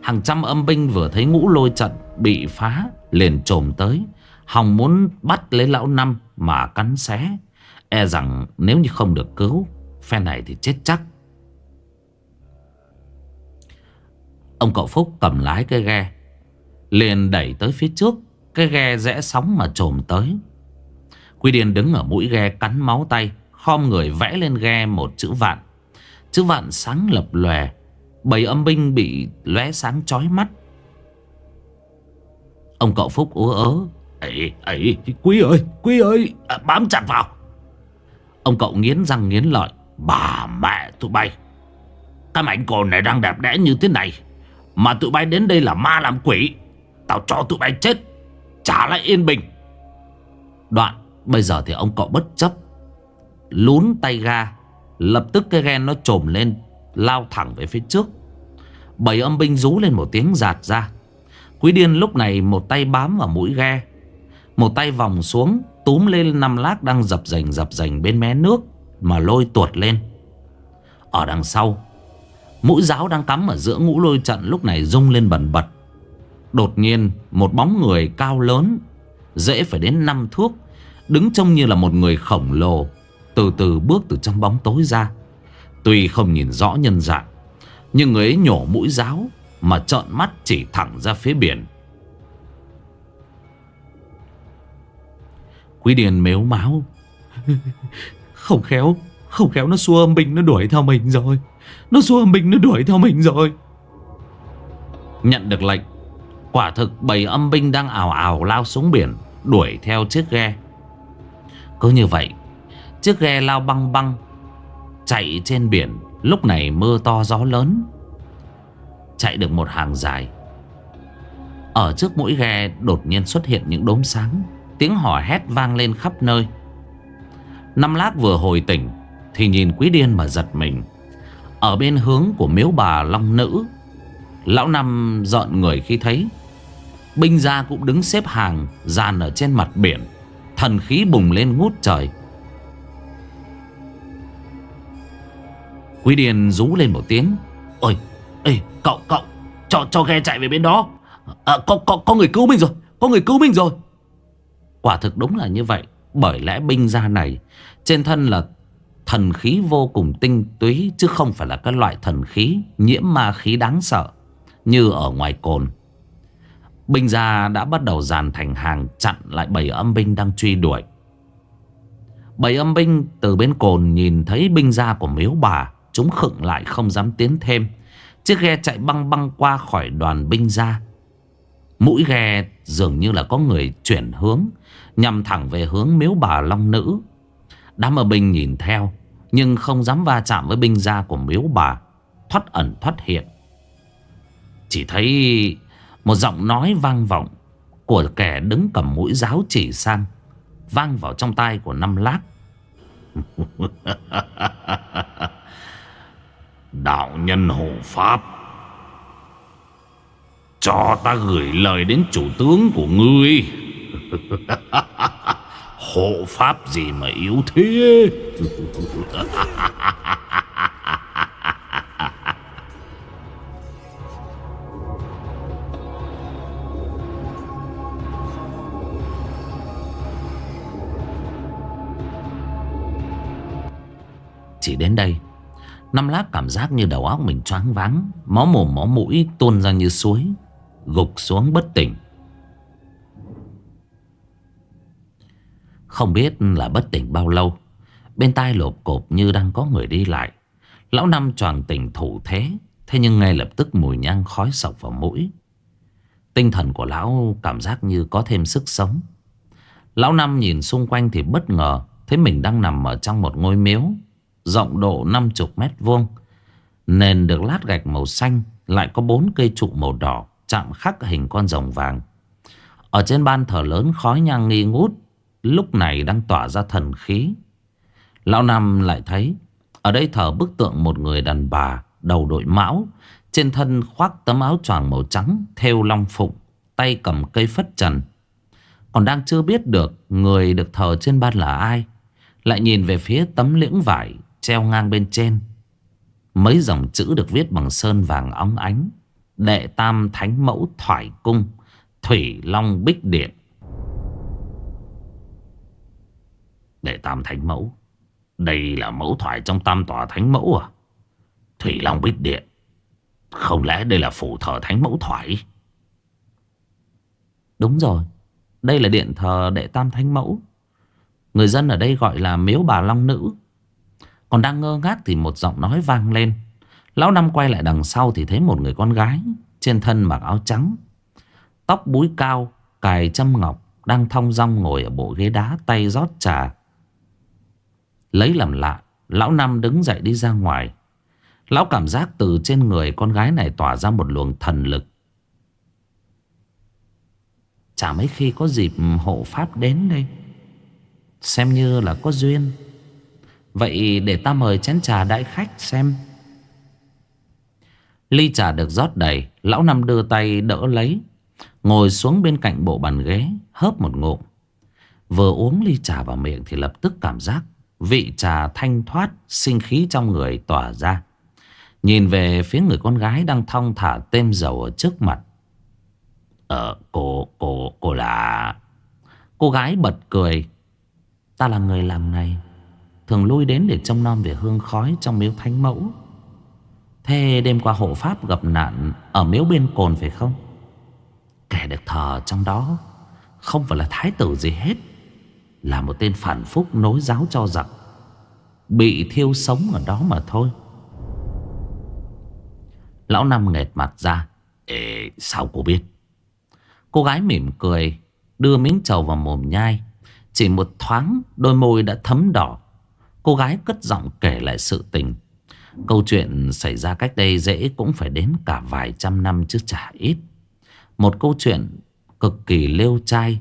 [SPEAKER 1] Hàng trăm âm binh vừa thấy ngũ lôi trận bị phá, liền trồm tới, Hòng muốn bắt lấy lão Năm mà cắn xé. E rằng nếu như không được cứu, phe này thì chết chắc. Ông cậu Phúc cầm lái cái ghe, liền đẩy tới phía trước, cái ghe rẽ sóng mà trồm tới. Quy Điền đứng ở mũi ghe cắn máu tay, khom người vẽ lên ghe một chữ vạn. Chữ vạn sáng lập lòe, bầy âm binh bị lóe sáng chói mắt. Ông cậu Phúc ú ớ Ấy, ấy, Quý ơi, Quý ơi, à, bám chặt vào. Ông cậu nghiến răng nghiến lợi. Bà mẹ tụi bay. Cái mảnh cồn này đang đẹp đẽ như thế này. Mà tụi bay đến đây là ma làm quỷ. Tao cho tụi bay chết. Trả lại yên bình. Đoạn, bây giờ thì ông cậu bất chấp. Lún tay ga. Lập tức cái ghen nó trồm lên. Lao thẳng về phía trước. Bảy âm binh rú lên một tiếng giạt ra. Quý điên lúc này một tay bám vào mũi ghe một tay vòng xuống, Túm lên năm lác đang dập dành dập dành bên mé nước Mà lôi tuột lên. Ở đằng sau, Mũi giáo đang cắm ở giữa ngũ lôi trận Lúc này rung lên bẩn bật. Đột nhiên, một bóng người cao lớn, Dễ phải đến năm thước, Đứng trông như là một người khổng lồ, Từ từ bước từ trong bóng tối ra. Tuy không nhìn rõ nhân dạng, Nhưng người ấy nhổ mũi giáo Mà trợn mắt chỉ thẳng ra phía biển. Quý Điền mếu máu. Không khéo Không khéo nó xua âm binh nó đuổi theo mình rồi. Nó xua âm binh nó đuổi theo mình rồi. Nhận được lệnh, Quả thực bầy âm binh đang ảo ảo lao xuống biển, Đuổi theo chiếc ghe. Cứ như vậy, Chiếc ghe lao băng băng, Chạy trên biển, Lúc này mưa to gió lớn. Chạy được một hàng dài. Ở trước mũi ghe đột nhiên xuất hiện những đốm sáng. Tiếng hò hét vang lên khắp nơi. Năm lát vừa hồi tỉnh Thì nhìn quý điên mà giật mình. Ở bên hướng của miếu bà Long Nữ Lão Năm dọn người khi thấy. Binh gia cũng đứng xếp hàng Dàn ở trên mặt biển. Thần khí bùng lên ngút trời. Quý điên rú lên một tiếng. Ôi, ê, cậu, cậu Cho, cho ghe chạy về bên đó. À, có, có, có người cứu mình rồi Có người cứu mình rồi. Quả thực đúng là như vậy. Bởi lẽ binh gia này, Trên thân là thần khí vô cùng tinh túy, Chứ không phải là các loại thần khí Nhiễm ma khí đáng sợ Như ở ngoài cồn. Binh gia đã bắt đầu dàn thành hàng Chặn lại bầy âm binh đang truy đuổi. Bảy âm binh từ bên cồn nhìn thấy binh gia của miếu bà, Chúng khựng lại không dám tiến thêm. Chiếc ghe chạy băng băng qua khỏi đoàn binh gia. Mũi ghe dường như là có người chuyển hướng, Nhằm thẳng về hướng miếu bà Long Nữ. Đám ở binh nhìn theo, Nhưng không dám va chạm với binh gia của miếu bà, Thoát ẩn thoát hiện. Chỉ thấy một giọng nói vang vọng Của kẻ đứng cầm mũi giáo chỉ sang Vang vào trong tai của năm lát.
[SPEAKER 2] Đạo nhân hộ pháp cho ta gửi lời đến chủ tướng của ngươi. Hộ pháp gì mà yếu thế?
[SPEAKER 1] Chỉ đến đây, Năm lát cảm giác như đầu óc mình choáng váng, máu mồm máu mũi tuôn ra như suối. Gục xuống bất tỉnh. Không biết là bất tỉnh bao lâu, Bên tai lộp cộp như đang có người đi lại. Lão Năm choàng tỉnh thủ thế Thế nhưng ngay lập tức mùi nhang khói sọc vào mũi. Tinh thần của lão cảm giác như có thêm sức sống. Lão Năm nhìn xung quanh thì bất ngờ, Thấy mình đang nằm ở trong một ngôi miếu, Rộng độ 50 mét vuông, Nền được lát gạch màu xanh, Lại có bốn cây trụ màu đỏ. Chạm khắc hình con rồng vàng. Ở trên ban thờ lớn khói nhang nghi ngút, Lúc này đang tỏa ra thần khí. Lão Năm lại thấy, Ở đây thờ bức tượng một người đàn bà Đầu đội mão, Trên thân khoác tấm áo choàng màu trắng Theo long phụng, Tay cầm cây phất trần. Còn đang chưa biết được Người được thờ trên ban là ai, Lại nhìn về phía tấm liễng vải Treo ngang bên trên. Mấy dòng chữ được viết bằng sơn vàng óng ánh. Đệ tam thánh mẫu thoải cung, Thủy Long Bích Điện. Đệ tam thánh mẫu, Đây là mẫu thoại trong tam tòa thánh mẫu à? Thủy Long Bích Điện, Không lẽ đây là phủ thờ thánh mẫu thoại Đúng rồi, Đây là điện thờ đệ tam thánh mẫu. Người dân ở đây gọi là miếu bà Long Nữ. Còn đang ngơ ngác thì một giọng nói vang lên. Lão Năm quay lại đằng sau thì thấy một người con gái, Trên thân mặc áo trắng, Tóc búi cao, Cài châm ngọc, Đang thong dong ngồi ở bộ ghế đá Tay rót trà. Lấy làm lạ, Lão Năm đứng dậy đi ra ngoài. Lão cảm giác từ trên người con gái này tỏa ra một luồng thần lực. Chả mấy khi có dịp hộ pháp đến đây. Xem như là có duyên. Vậy để ta mời chén trà đại khách xem. Ly trà được rót đầy, Lão Năm đưa tay đỡ lấy. Ngồi xuống bên cạnh bộ bàn ghế, Hớp một ngụm. Vừa uống ly trà vào miệng Thì lập tức cảm giác Vị trà thanh thoát, Sinh khí trong người tỏa ra. Nhìn về phía người con gái Đang thong thả têm dầu ở trước mặt. Ờ cô Cô cô là Cô gái bật cười. Ta là người làm này, Thường lui đến để trông nom về hương khói Trong miếu thánh mẫu. Thế đêm qua hộ pháp gặp nạn, Ở miếu bên cồn phải không? Kẻ được thờ trong đó Không phải là thái tử gì hết, Là một tên phản phúc nối giáo cho giặc, Bị thiêu sống ở đó mà thôi. Lão Năm nghệt mặt ra, Ê, sao cô biết? Cô gái mỉm cười, Đưa miếng trầu vào mồm nhai, Chỉ một thoáng đôi môi đã thấm đỏ. Cô gái cất giọng kể lại sự tình. Câu chuyện xảy ra cách đây dễ cũng phải đến cả vài trăm năm chứ chả ít. Một câu chuyện cực kỳ lêu trai.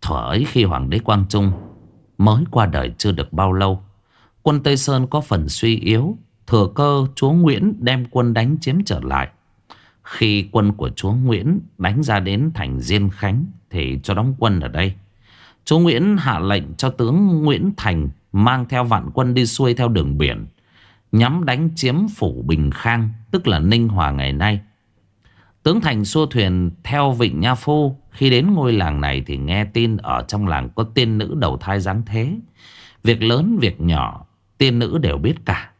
[SPEAKER 1] Thở ấy khi Hoàng đế Quang Trung mới qua đời chưa được bao lâu. Quân Tây Sơn có phần suy yếu. Thừa cơ chúa Nguyễn đem quân đánh chiếm trở lại. Khi quân của chúa Nguyễn đánh ra đến thành Diên Khánh thì cho đóng quân ở đây. Chúa Nguyễn hạ lệnh cho tướng Nguyễn Thành mang theo vạn quân đi xuôi theo đường biển, nhắm đánh chiếm phủ Bình Khang, tức là Ninh Hòa ngày nay. Tướng Thành xua thuyền theo Vịnh Nha Phu, khi đến ngôi làng này thì nghe tin ở trong làng có tiên nữ đầu thai dáng thế. Việc lớn, việc nhỏ, tiên nữ đều biết cả.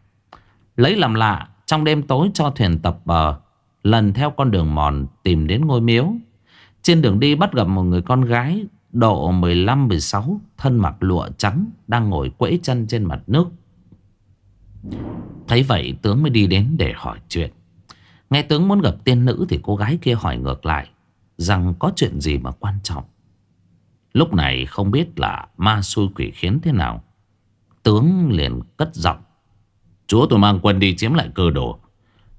[SPEAKER 1] Lấy làm lạ, trong đêm tối cho thuyền tập bờ, lần theo con đường mòn tìm đến ngôi miếu. Trên đường đi bắt gặp một người con gái độ 15-16 Thân mặc lụa trắng Đang ngồi quẫy chân trên mặt nước. Thấy vậy, tướng mới đi đến để hỏi chuyện. Nghe tướng muốn gặp tiên nữ Thì cô gái kia hỏi ngược lại, Rằng có chuyện gì mà quan trọng. Lúc này không biết là ma xui quỷ khiến thế nào, Tướng liền cất giọng. Chúa tôi mang quân đi chiếm lại cơ đồ,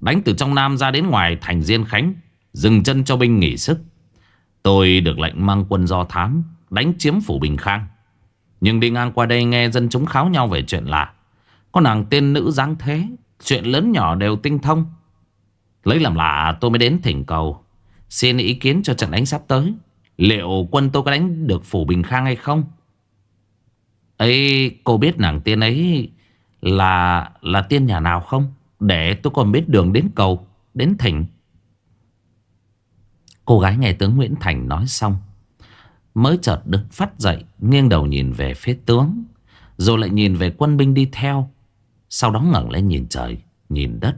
[SPEAKER 1] Đánh từ trong Nam ra đến ngoài thành Diên Khánh, Dừng chân cho binh nghỉ sức. Tôi được lệnh mang quân do thám, Đánh chiếm phủ Bình Khang. Nhưng đi ngang qua đây nghe dân chúng kháo nhau về chuyện lạ. Có nàng tiên nữ dáng thế, Chuyện lớn nhỏ đều tinh thông. Lấy làm lạ, tôi mới đến thỉnh cầu. Xin ý kiến cho trận đánh sắp tới. Liệu quân tôi có đánh được phủ Bình Khang hay không? Ấy, cô biết nàng tiên ấy là là tiên nhà nào không? Để tôi còn biết đường đến cầu, đến thỉnh cô gái nghe tướng Nguyễn Thành nói xong, mới chợt đứng phát dậy, nghiêng đầu nhìn về phía tướng, rồi lại nhìn về quân binh đi theo. Sau đó ngẩng lên nhìn trời, nhìn đất.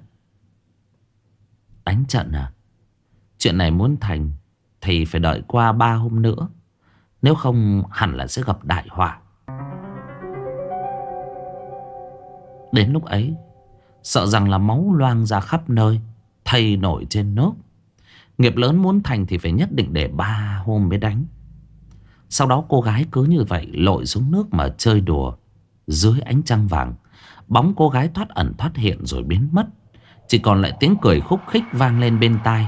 [SPEAKER 1] Đánh trận à? Chuyện này muốn thành thì phải đợi qua ba hôm nữa, nếu không hẳn là sẽ gặp đại họa. Đến lúc ấy, Sợ rằng là máu loang ra khắp nơi, Thầy nổi trên nước. Nghiệp lớn muốn thành thì phải nhất định để ba hôm mới đánh. Sau đó cô gái cứ như vậy lội xuống nước mà chơi đùa Dưới ánh trăng vàng. Bóng cô gái thoát ẩn thoát hiện rồi biến mất. Chỉ còn lại tiếng cười khúc khích vang lên bên tai.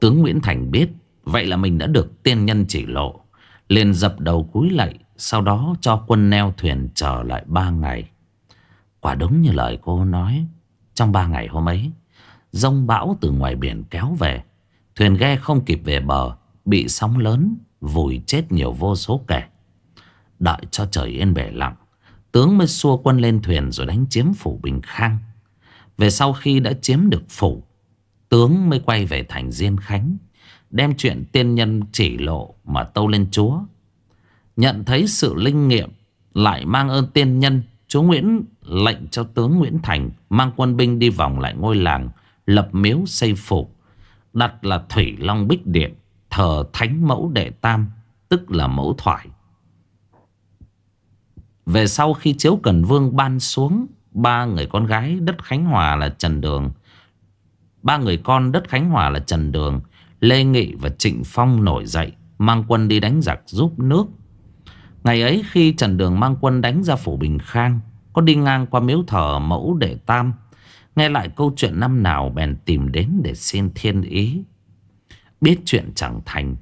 [SPEAKER 1] Tướng Nguyễn Thành biết Vậy là mình đã được tiên nhân chỉ lộ. Liền dập đầu cúi lạy, sau đó cho quân neo thuyền chờ lại ba ngày. Quả đúng như lời cô nói trong ba ngày hôm ấy, Rông bão từ ngoài biển kéo về. Thuyền ghe không kịp về bờ, Bị sóng lớn Vùi chết nhiều vô số kẻ. Đợi cho trời yên bể lặng, Tướng mới xua quân lên thuyền Rồi đánh chiếm phủ Bình Khang. Về sau khi đã chiếm được phủ, Tướng mới quay về thành Diên Khánh, Đem chuyện tiên nhân chỉ lộ Mà tâu lên chúa. Nhận thấy sự linh nghiệm, Lại mang ơn tiên nhân, Chúa Nguyễn lệnh cho tướng Nguyễn Thành Mang quân binh đi vòng lại ngôi làng, Lập miếu xây phủ Đặt là Thủy Long Bích Điện, Thờ Thánh Mẫu Đệ Tam, Tức là mẫu thoại. Về sau khi chiếu Cần Vương ban xuống, Ba người con gái đất Khánh Hòa là Trần Đường, Ba người con đất Khánh Hòa là Trần Đường, Lê Nghị và Trịnh Phong nổi dậy, Mang quân đi đánh giặc giúp nước. Ngày ấy khi Trần Đường mang quân đánh ra phủ Bình Khang có đi ngang qua miếu thờ mẫu đệ tam. Nghe lại câu chuyện năm nào bèn tìm đến để xin thiên ý. Biết chuyện chẳng thành.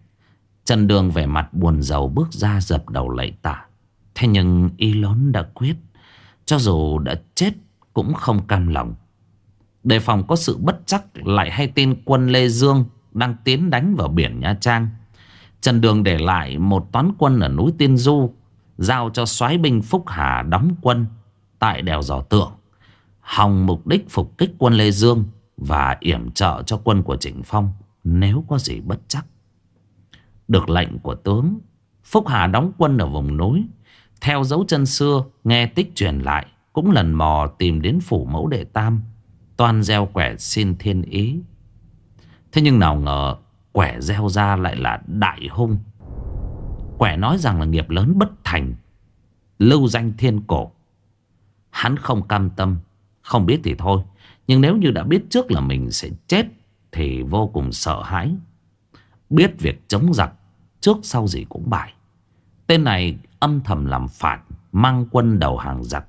[SPEAKER 1] Trần Đường vẻ mặt buồn rầu bước ra dập đầu lạy tạ Thế nhưng y lớn đã quyết. Cho dù đã chết cũng không cam lòng. Đề phòng có sự bất chắc lại hay tin quân Lê Dương Đang tiến đánh vào biển Nha Trang. Trần Đường để lại một toán quân ở núi Tiên Du, Giao cho soái binh Phúc Hà đóng quân. Tại đèo Giò Tượng. Hòng mục đích phục kích quân Lê Dương Và yểm trợ cho quân của Trịnh Phong Nếu có gì bất chắc. Được lệnh của tướng, Phúc Hà đóng quân ở vùng núi. Theo dấu chân xưa, Nghe tích truyền lại, Cũng lần mò tìm đến phủ mẫu đệ tam Toàn gieo quẻ xin thiên ý. Thế nhưng nào ngờ, Quẻ gieo ra lại là đại hung. Quẻ nói rằng là nghiệp lớn bất thành, Lưu danh thiên cổ. Hắn không cam tâm, Không biết thì thôi. Nhưng nếu như đã biết trước là mình sẽ chết, Thì vô cùng sợ hãi. Biết việc chống giặc Trước sau gì cũng bại. Tên này âm thầm làm phản, Mang quân đầu hàng giặc,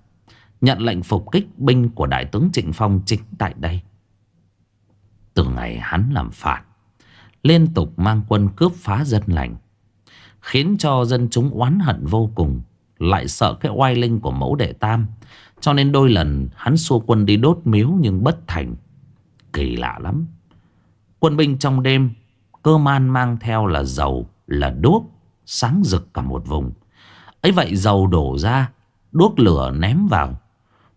[SPEAKER 1] Nhận lệnh phục kích binh của Đại tướng Trịnh Phong chính tại đây. Từ ngày hắn làm phản, Liên tục mang quân cướp phá dân lành, Khiến cho dân chúng oán hận vô cùng, Lại sợ cái oai linh của mẫu đệ tam cho nên đôi lần hắn xua quân đi đốt miếu nhưng bất thành. Kỳ lạ lắm. Quân binh trong đêm, Cơ man mang theo là dầu, Là đuốc, Sáng rực cả một vùng. Ấy vậy dầu đổ ra, Đuốc lửa ném vào.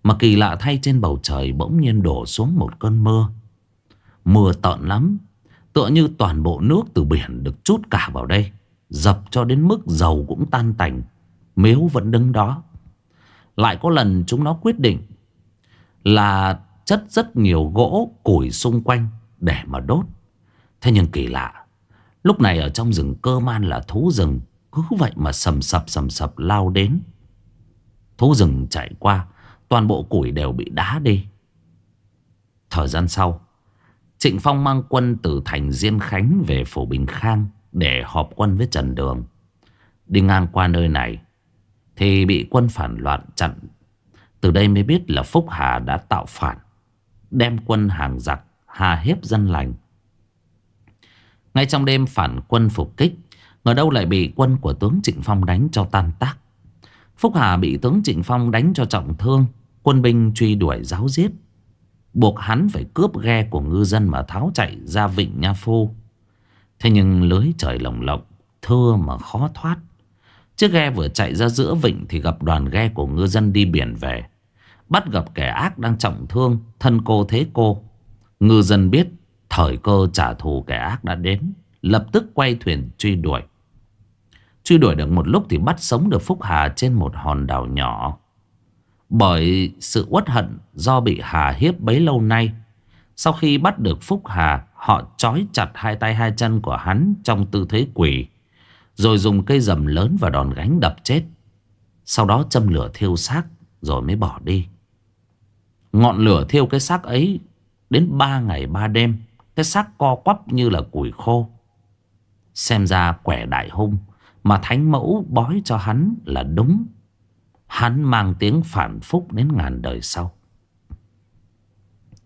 [SPEAKER 1] Mà kỳ lạ thay trên bầu trời Bỗng nhiên đổ xuống một cơn mưa. Mưa tợn lắm, Tựa như toàn bộ nước từ biển được chút cả vào đây. Dập cho đến mức dầu cũng tan tành, Miếu vẫn đứng đó. Lại có lần chúng nó quyết định Là chất rất nhiều gỗ củi xung quanh Để mà đốt. Thế nhưng kỳ lạ, Lúc này ở trong rừng cơ man là thú rừng, Cứ vậy mà sầm sập sầm sập lao đến. Thú rừng chạy qua, Toàn bộ củi đều bị đá đi. Thời gian sau, Trịnh Phong mang quân từ thành Diên Khánh về phủ Bình Khang để họp quân với Trần Đường. Đi ngang qua nơi này thì bị quân phản loạn chặn. Từ đây mới biết là Phúc Hà đã tạo phản, đem quân hàng giặc, hà hiếp dân lành. Ngay trong đêm phản quân phục kích, ngờ đâu lại bị quân của tướng Trịnh Phong đánh cho tan tác. Phúc Hà bị tướng Trịnh Phong đánh cho trọng thương, quân binh truy đuổi giáo giết. Buộc hắn phải cướp ghe của ngư dân mà tháo chạy ra vịnh Nha Phu. Thế nhưng lưới trời lồng lộng, thưa mà khó thoát. Chiếc ghe vừa chạy ra giữa vịnh thì gặp đoàn ghe của ngư dân đi biển về. Bắt gặp kẻ ác đang trọng thương, thân cô thế cô. Ngư dân biết thời cơ trả thù kẻ ác đã đến. Lập tức quay thuyền truy đuổi. Truy đuổi được một lúc thì bắt sống được Phúc Hà trên một hòn đảo nhỏ. Bởi sự uất hận do bị Hà hiếp bấy lâu nay Sau khi bắt được Phúc Hà Họ trói chặt hai tay hai chân của hắn trong tư thế quỷ rồi dùng cây dầm lớn và đòn gánh đập chết. Sau đó châm lửa thiêu xác rồi mới bỏ đi. Ngọn lửa thiêu cái xác ấy Đến ba ngày ba đêm, Cái xác co quắp như là củi khô. Xem ra quẻ đại hung, Mà thánh mẫu bói cho hắn là đúng. Hắn mang tiếng phản phúc đến ngàn đời sau.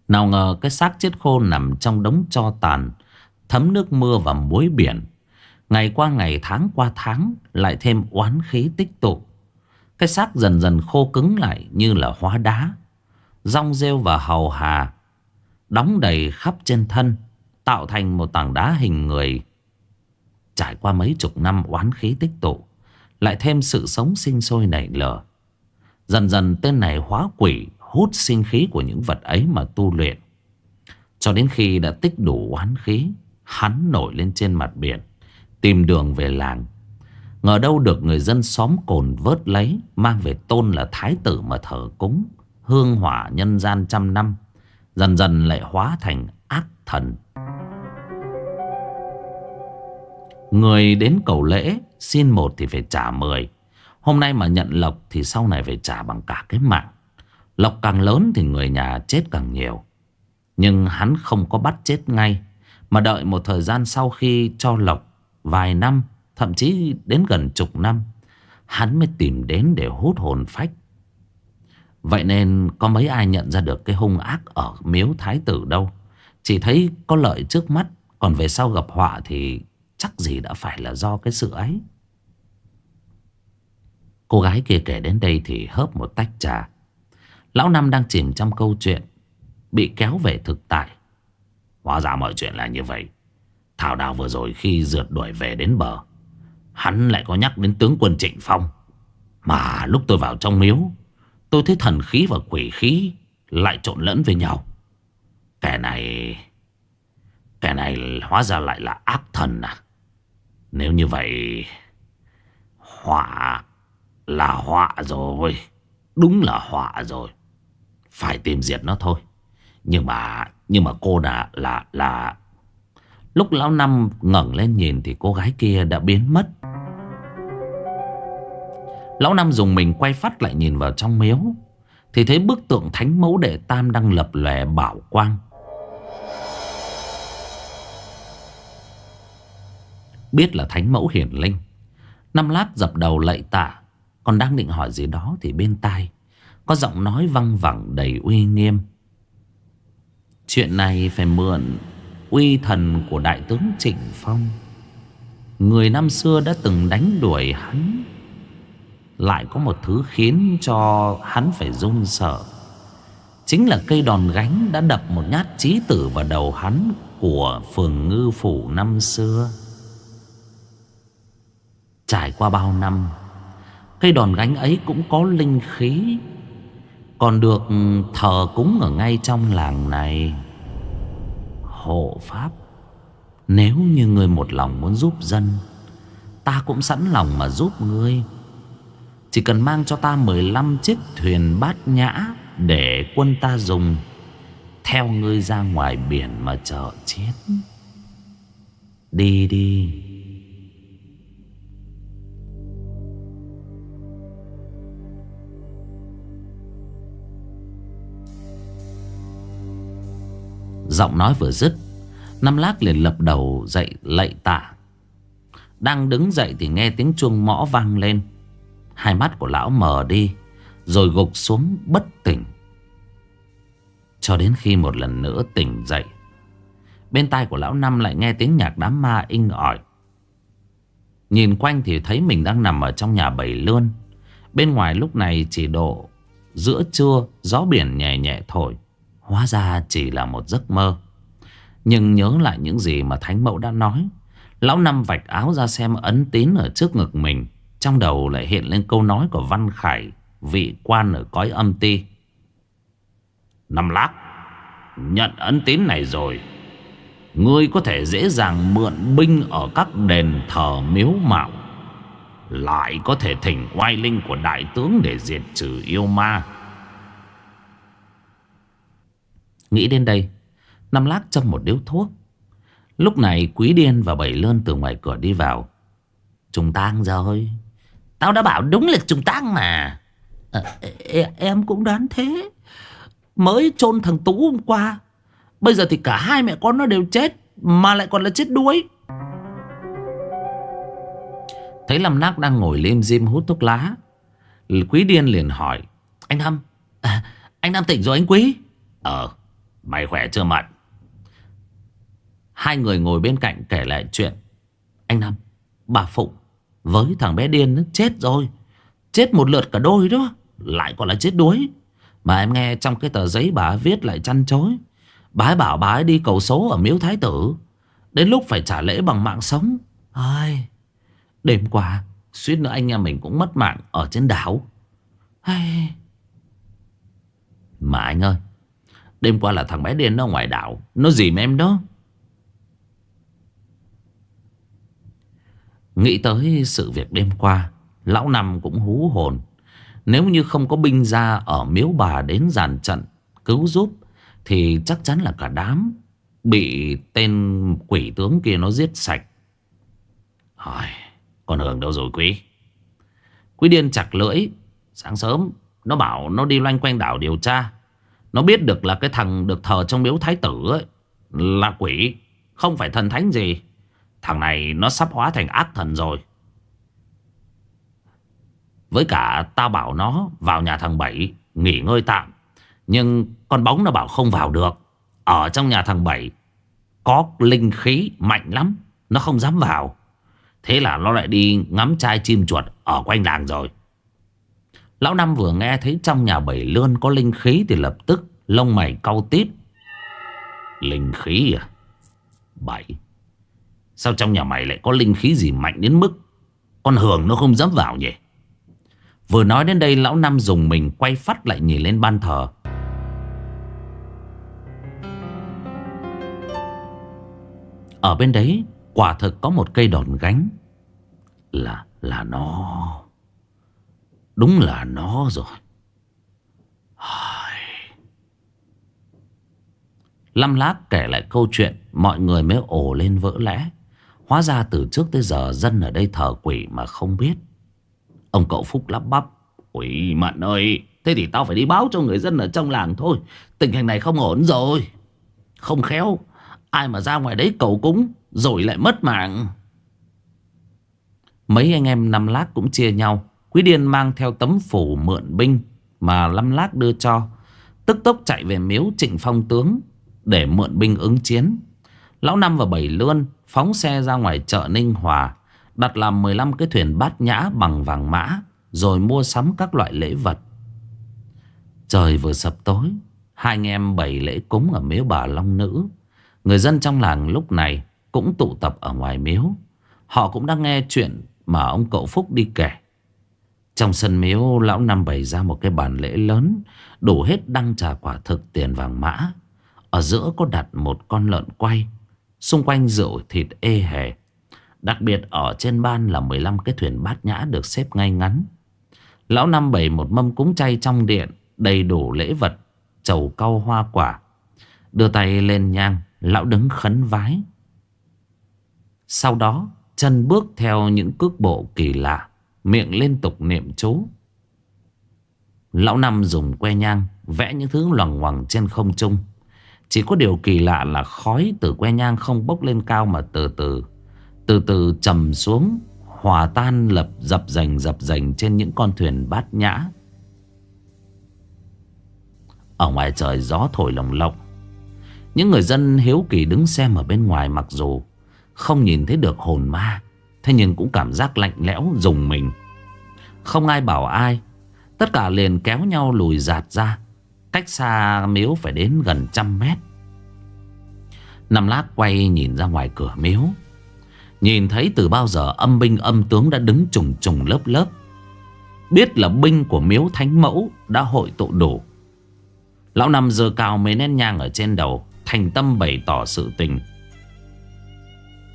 [SPEAKER 1] Nào ngờ cái xác chết khô nằm trong đống cho tàn, Thấm nước mưa và muối biển. Ngày qua ngày tháng qua tháng Lại thêm oán khí tích tụ. Cái xác dần dần khô cứng lại như là hóa đá Rong rêu và hầu hà Đóng đầy khắp trên thân Tạo thành một tảng đá hình người. Trải qua mấy chục năm oán khí tích tụ Lại thêm sự sống sinh sôi nảy lở. Dần dần tên này hóa quỷ hút sinh khí của những vật ấy mà tu luyện. Cho đến khi đã tích đủ oán khí, hắn nổi lên trên mặt biển, tìm đường về làng. Ngờ đâu được người dân xóm cồn vớt lấy, mang về tôn là thái tử mà thờ cúng, hương hỏa nhân gian trăm năm. Dần dần lại hóa thành ác thần. Người đến cầu lễ, xin một thì phải trả mười. Hôm nay mà nhận lộc thì sau này phải trả bằng cả cái mạng. Lộc càng lớn thì người nhà chết càng nhiều. Nhưng hắn không có bắt chết ngay. Mà đợi một thời gian sau khi cho lộc vài năm, thậm chí đến gần chục năm. Hắn mới tìm đến để hút hồn phách. Vậy nên có mấy ai nhận ra được cái hung ác ở miếu thái tử đâu. Chỉ thấy có lợi trước mắt. Còn về sau gặp họa thì chắc gì đã phải là do cái sự ấy. Cô gái kia kể đến đây thì hớp một tách trà. Lão Năm đang chìm trong câu chuyện. Bị kéo về thực tại. Hóa ra mọi chuyện là như vậy. Thảo Đào vừa rồi khi rượt đuổi về đến bờ. Hắn lại có nhắc đến tướng quân Trịnh Phong. Mà lúc tôi vào trong miếu. Tôi thấy thần khí và quỷ khí lại trộn lẫn với nhau. Kẻ này... Kẻ này hóa ra lại là ác thần à. Nếu như vậy... Họa là họa rồi Đúng là họa rồi Phải tìm diệt nó thôi Nhưng mà Nhưng mà cô đã là là Lúc lão năm ngẩng lên nhìn Thì cô gái kia đã biến mất. Lão năm dùng mình quay phát lại nhìn vào trong miếu, Thì thấy bức tượng thánh mẫu đệ tam Đang lập lòe bảo quang. Biết là thánh mẫu hiển linh, Năm lát dập đầu lạy tạ, còn đang định hỏi gì đó thì bên tai, Có giọng nói văng vẳng đầy uy nghiêm. Chuyện này phải mượn uy thần của đại tướng Trịnh Phong. Người năm xưa đã từng đánh đuổi hắn. Lại có một thứ khiến cho hắn phải run sợ. Chính là cây đòn gánh đã đập một nhát chí tử vào đầu hắn Của phường ngư phủ năm xưa. Trải qua bao năm, Cây đòn gánh ấy cũng có linh khí, Còn được thờ cúng ở ngay trong làng này. Hộ pháp. Nếu như người một lòng muốn giúp dân, Ta cũng sẵn lòng mà giúp ngươi. Chỉ cần mang cho ta 15 chiếc thuyền bát nhã Để quân ta dùng, Theo ngươi ra ngoài biển mà chợ chết. Đi đi. Giọng nói vừa dứt, Năm lác liền lập đầu dậy lạy tạ. Đang đứng dậy thì nghe tiếng chuông mõ vang lên. Hai mắt của lão mờ đi, Rồi gục xuống bất tỉnh. Cho đến khi một lần nữa tỉnh dậy, Bên tai của lão Năm lại nghe tiếng nhạc đám ma inh ỏi. Nhìn quanh thì thấy mình đang nằm ở trong nhà bảy lươn. Bên ngoài lúc này chỉ độ giữa trưa, Gió biển nhẹ nhẹ thổi. Hóa ra chỉ là một giấc mơ. Nhưng nhớ lại những gì mà Thánh Mẫu đã nói, Lão Năm vạch áo ra xem ấn tín ở trước ngực mình, Trong đầu lại hiện lên câu nói của Văn Khải, Vị quan ở cõi âm ti.
[SPEAKER 2] Năm lát Nhận ấn tín này rồi. Ngươi có thể dễ dàng mượn binh ở các đền thờ miếu mạo. Lại có thể thỉnh oai linh của đại tướng để diệt trừ yêu ma.
[SPEAKER 1] Nghĩ đến đây Năm lác châm một điếu thuốc. Lúc này Quý Điên và Bảy Lơn từ ngoài cửa đi vào. Trùng tang rồi.
[SPEAKER 3] Tao đã bảo đúng lịch trùng tang mà.
[SPEAKER 1] À, Em cũng đoán thế. Mới chôn thằng Tú hôm qua Bây giờ thì cả hai mẹ con nó đều chết Mà lại còn là chết đuối. Thấy Lâm Nác đang ngồi lim dim hút thuốc lá Quý Điên liền hỏi Anh Năm à, Anh Năm tỉnh rồi anh Quý?
[SPEAKER 2] Ờ. Mày khỏe chưa Mận?
[SPEAKER 1] Hai người ngồi bên cạnh kể lại chuyện. Anh Năm, Bà Phụng Với thằng bé điên nó chết rồi. Chết một lượt cả đôi đó. Lại còn là chết đuối. Mà em nghe trong cái tờ giấy bà viết lại chăn chối. Bà ấy bảo bà ấy đi cầu số ở miếu thái tử. Đến lúc phải trả lễ bằng mạng sống. Ai, Đêm qua, Suýt nữa anh em mình cũng mất mạng Ở trên đảo. Ai... Mà anh ơi Đêm qua là thằng bé điên nó ngoài đảo. Nó dìm em đó. Nghĩ tới sự việc đêm qua, Lão Năm cũng hú hồn. Nếu như không có binh ra Ở miếu bà đến giàn trận, Cứu giúp, Thì chắc chắn là cả đám Bị tên quỷ tướng kia nó giết sạch.
[SPEAKER 2] Hỏi Con Hường đâu rồi quý?
[SPEAKER 1] Quý điên chặt lưỡi. Sáng sớm, Nó bảo nó đi loanh quanh đảo điều tra nó biết được là cái thằng được thờ trong miếu thái tử ấy, Là quỷ, Không phải thần thánh gì. Thằng này nó sắp hóa thành ác thần rồi. Với cả tao bảo nó vào nhà thằng Bảy Nghỉ ngơi tạm, Nhưng con bóng nó bảo không vào được. Ở trong nhà thằng Bảy Có linh khí mạnh lắm, Nó không dám vào. Thế là nó lại đi ngắm trai chim chuột Ở quanh làng rồi. Lão Năm vừa nghe thấy trong nhà bảy lươn có linh khí thì lập tức lông mày cau tít.
[SPEAKER 2] Linh khí à? Bảy. Sao trong nhà mày lại có linh khí gì mạnh đến mức con Hường nó không dám vào nhỉ?
[SPEAKER 1] Vừa nói đến đây lão Năm dùng mình quay phát lại nhìn lên ban thờ. Ở bên đấy quả thực có một cây đòn gánh. Là, là nó... Đúng là nó rồi. Lâm Lác kể lại câu chuyện Mọi người mới ồ lên vỡ lẽ. Hóa ra từ trước tới giờ Dân ở đây thờ quỷ mà không biết. Ông cậu Phúc lắp bắp
[SPEAKER 2] Quỷ mận ơi,
[SPEAKER 1] Thế thì tao phải đi báo cho người dân ở trong làng thôi. Tình hình này không ổn rồi. Không khéo, Ai mà ra ngoài đấy cầu cúng Rồi lại mất mạng. Mấy anh em năm lát cũng chia nhau. Quý Điên mang theo tấm phủ mượn binh Mà Lâm Lác đưa cho. Tức tốc chạy về miếu trịnh phong tướng Để mượn binh ứng chiến. Lão Năm và Bảy Lươn Phóng xe ra ngoài chợ Ninh Hòa, Đặt làm 15 cái thuyền bát nhã bằng vàng mã, Rồi mua sắm các loại lễ vật. Trời vừa sập tối, Hai anh em bày lễ cúng ở miếu bà Long Nữ. Người dân trong làng lúc này Cũng tụ tập ở ngoài miếu. Họ cũng đang nghe chuyện Mà ông cậu Phúc đi kể trong sân miếu, lão năm bày ra một cái bàn lễ lớn, Đủ hết đăng trà quả thực tiền vàng mã. Ở giữa có đặt một con lợn quay, Xung quanh rượu thịt ê hề. Đặc biệt ở trên ban là 15 cái thuyền bát nhã được xếp ngay ngắn. Lão năm bày một mâm cúng chay trong điện, Đầy đủ lễ vật, Chầu cau hoa quả. Đưa tay lên nhang, Lão đứng khấn vái. Sau đó, chân bước theo những cước bộ kỳ lạ. Miệng liên tục niệm chú. Lão Năm dùng que nhang, Vẽ những thứ loằng ngoằng trên không trung. Chỉ có điều kỳ lạ là khói từ que nhang không bốc lên cao mà từ từ Từ từ trầm xuống, Hòa tan, lập, dập dành dập dành trên những con thuyền bát nhã. Ở ngoài trời gió thổi lồng lộng, Những người dân hiếu kỳ đứng xem ở bên ngoài mặc dù Không nhìn thấy được hồn ma. Thế nhưng cũng cảm giác lạnh lẽo dùng mình. Không ai bảo ai. Tất cả liền kéo nhau lùi giạt ra. Cách xa miếu phải đến gần trăm mét. Năm lát quay nhìn ra ngoài cửa miếu. Nhìn thấy từ bao giờ âm binh âm tướng đã đứng trùng trùng lớp lớp. Biết là binh của miếu thánh mẫu đã hội tụ đủ. Lão Năm giờ cao mấy nén nhang ở trên đầu, Thành tâm bày tỏ sự tình.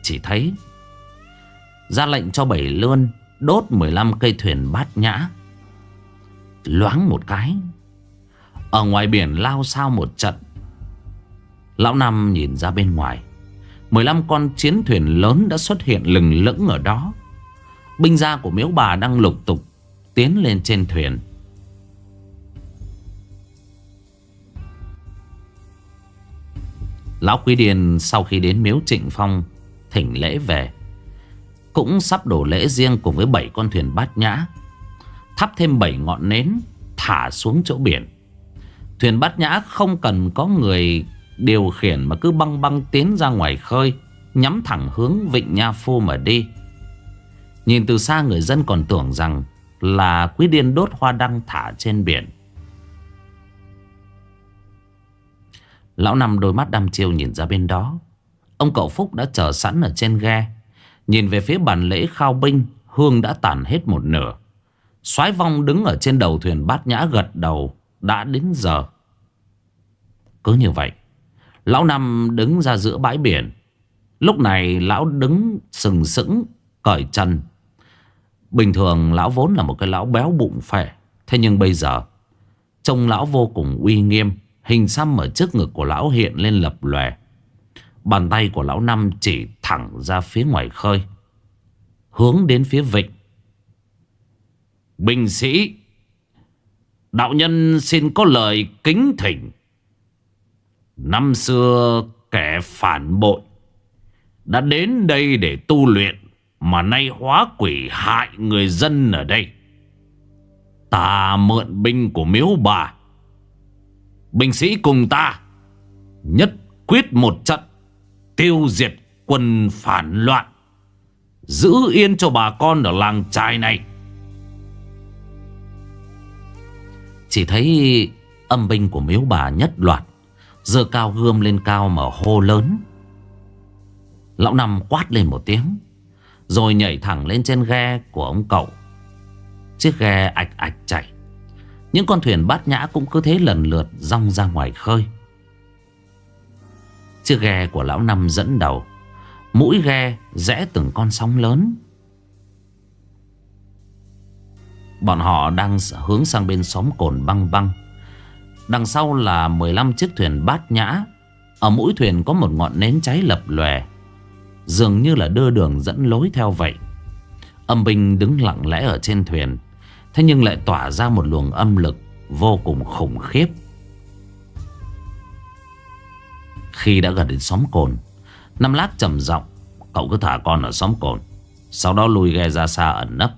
[SPEAKER 1] Chỉ thấy ra lệnh cho bảy lươn Đốt 15 cây thuyền bát nhã. Loáng một cái, Ở ngoài biển lao sao một trận. Lão Năm nhìn ra bên ngoài 15 con chiến thuyền lớn đã xuất hiện lừng lững ở đó. Binh gia của miếu bà đang lục tục Tiến lên trên thuyền. Lão Quý Điền sau khi đến miếu Trịnh Phong Thỉnh lễ về cũng sắp đổ lễ riêng cùng với bảy con thuyền bát nhã. Thắp thêm bảy ngọn nến, Thả xuống chỗ biển. Thuyền bát nhã không cần có người điều khiển Mà cứ băng băng tiến ra ngoài khơi, Nhắm thẳng hướng Vịnh Nha Phu mà đi. Nhìn từ xa người dân còn tưởng rằng Là quý điên đốt hoa đăng thả trên biển. Lão năm đôi mắt đăm chiêu nhìn ra bên đó. Ông cậu Phúc đã chờ sẵn ở trên ghe. Nhìn về phía bàn lễ khao binh, Hương đã tàn hết một nửa. Soái vong đứng ở trên đầu thuyền bát nhã gật đầu, Đã đến giờ. Cứ như vậy, Lão Năm đứng ra giữa bãi biển. Lúc này, lão đứng sừng sững, Cởi chân. Bình thường, lão vốn là một cái lão béo bụng phệ Thế nhưng bây giờ, Trông lão vô cùng uy nghiêm, Hình xăm ở trước ngực của lão hiện lên lập lòe. Bàn tay của lão năm chỉ thẳng ra phía ngoài khơi, Hướng đến phía vịnh. Binh sĩ, Đạo nhân xin có lời kính thỉnh. Năm xưa kẻ phản bội Đã đến đây để tu luyện Mà nay hóa quỷ hại người dân ở đây. Ta mượn binh của miếu bà. Binh sĩ cùng ta, Nhất quyết một trận, Tiêu diệt quân phản loạn. Giữ yên cho bà con ở làng trai này. Chỉ thấy âm binh của miếu bà nhất loạt Dơ cao gươm lên cao mà hô lớn. Lão Năm quát lên một tiếng, Rồi nhảy thẳng lên trên ghe của ông cậu. Chiếc ghe ạch ạch chạy Những con thuyền bát nhã cũng cứ thế lần lượt rong ra ngoài khơi. Chiếc ghe của lão Năm dẫn đầu. Mũi ghe rẽ từng con sóng lớn. Bọn họ đang hướng sang bên xóm cồn băng băng. Đằng sau là 15 chiếc thuyền bát nhã. Ở mũi thuyền có một ngọn nến cháy lập lòe. Dường như là đưa đường dẫn lối theo vậy. Âm binh đứng lặng lẽ ở trên thuyền. Thế nhưng lại tỏa ra một luồng âm lực Vô cùng khủng khiếp. Khi đã gần đến xóm cồn Năm lát trầm giọng Cậu cứ thả con ở xóm cồn Sau đó lùi ghe ra xa ẩn nấp.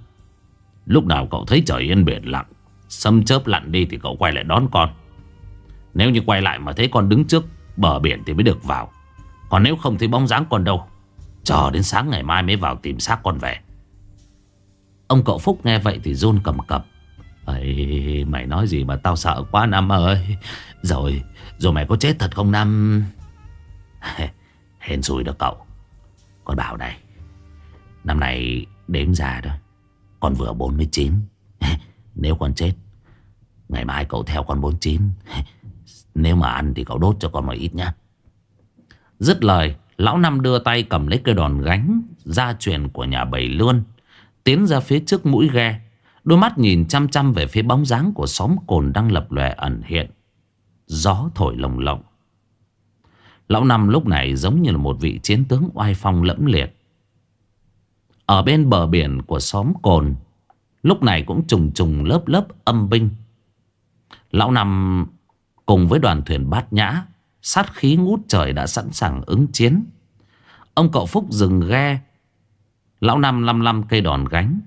[SPEAKER 1] Lúc nào cậu thấy trời yên biển lặng Sâm chớp lặn đi thì cậu quay lại đón con. Nếu như quay lại mà thấy con đứng trước bờ biển thì mới được vào. Còn nếu không thấy bóng dáng con đâu? Chờ đến sáng ngày mai mới vào tìm xác con về. Ông cậu Phúc nghe vậy thì run cầm cập. Ây, Mày nói gì mà tao sợ quá Năm ơi. Rồi Rồi mày có chết thật không Năm Hên xui đó cậu. Con bảo này, Năm nay đếm già đó, Con vừa 49 Nếu con chết, Ngày mai cậu theo con 49 Nếu mà ăn thì cậu đốt cho con một ít nhá. Dứt lời, Lão Năm đưa tay cầm lấy cây đòn gánh Gia truyền của nhà Bảy Lươn, Tiến ra phía trước mũi ghe. Đôi mắt nhìn chăm chăm về phía bóng dáng của xóm cồn đang lập lòe ẩn hiện. Gió thổi lồng lộng. Lão Năm lúc này giống như là một vị chiến tướng oai phong lẫm liệt. Ở bên bờ biển của xóm cồn, Lúc này cũng trùng trùng lớp lớp âm binh. Lão Năm cùng với đoàn thuyền bát nhã, Sát khí ngút trời đã sẵn sàng ứng chiến. Ông cậu Phúc dừng ghe. Lão Năm lăm lăm cây đòn gánh,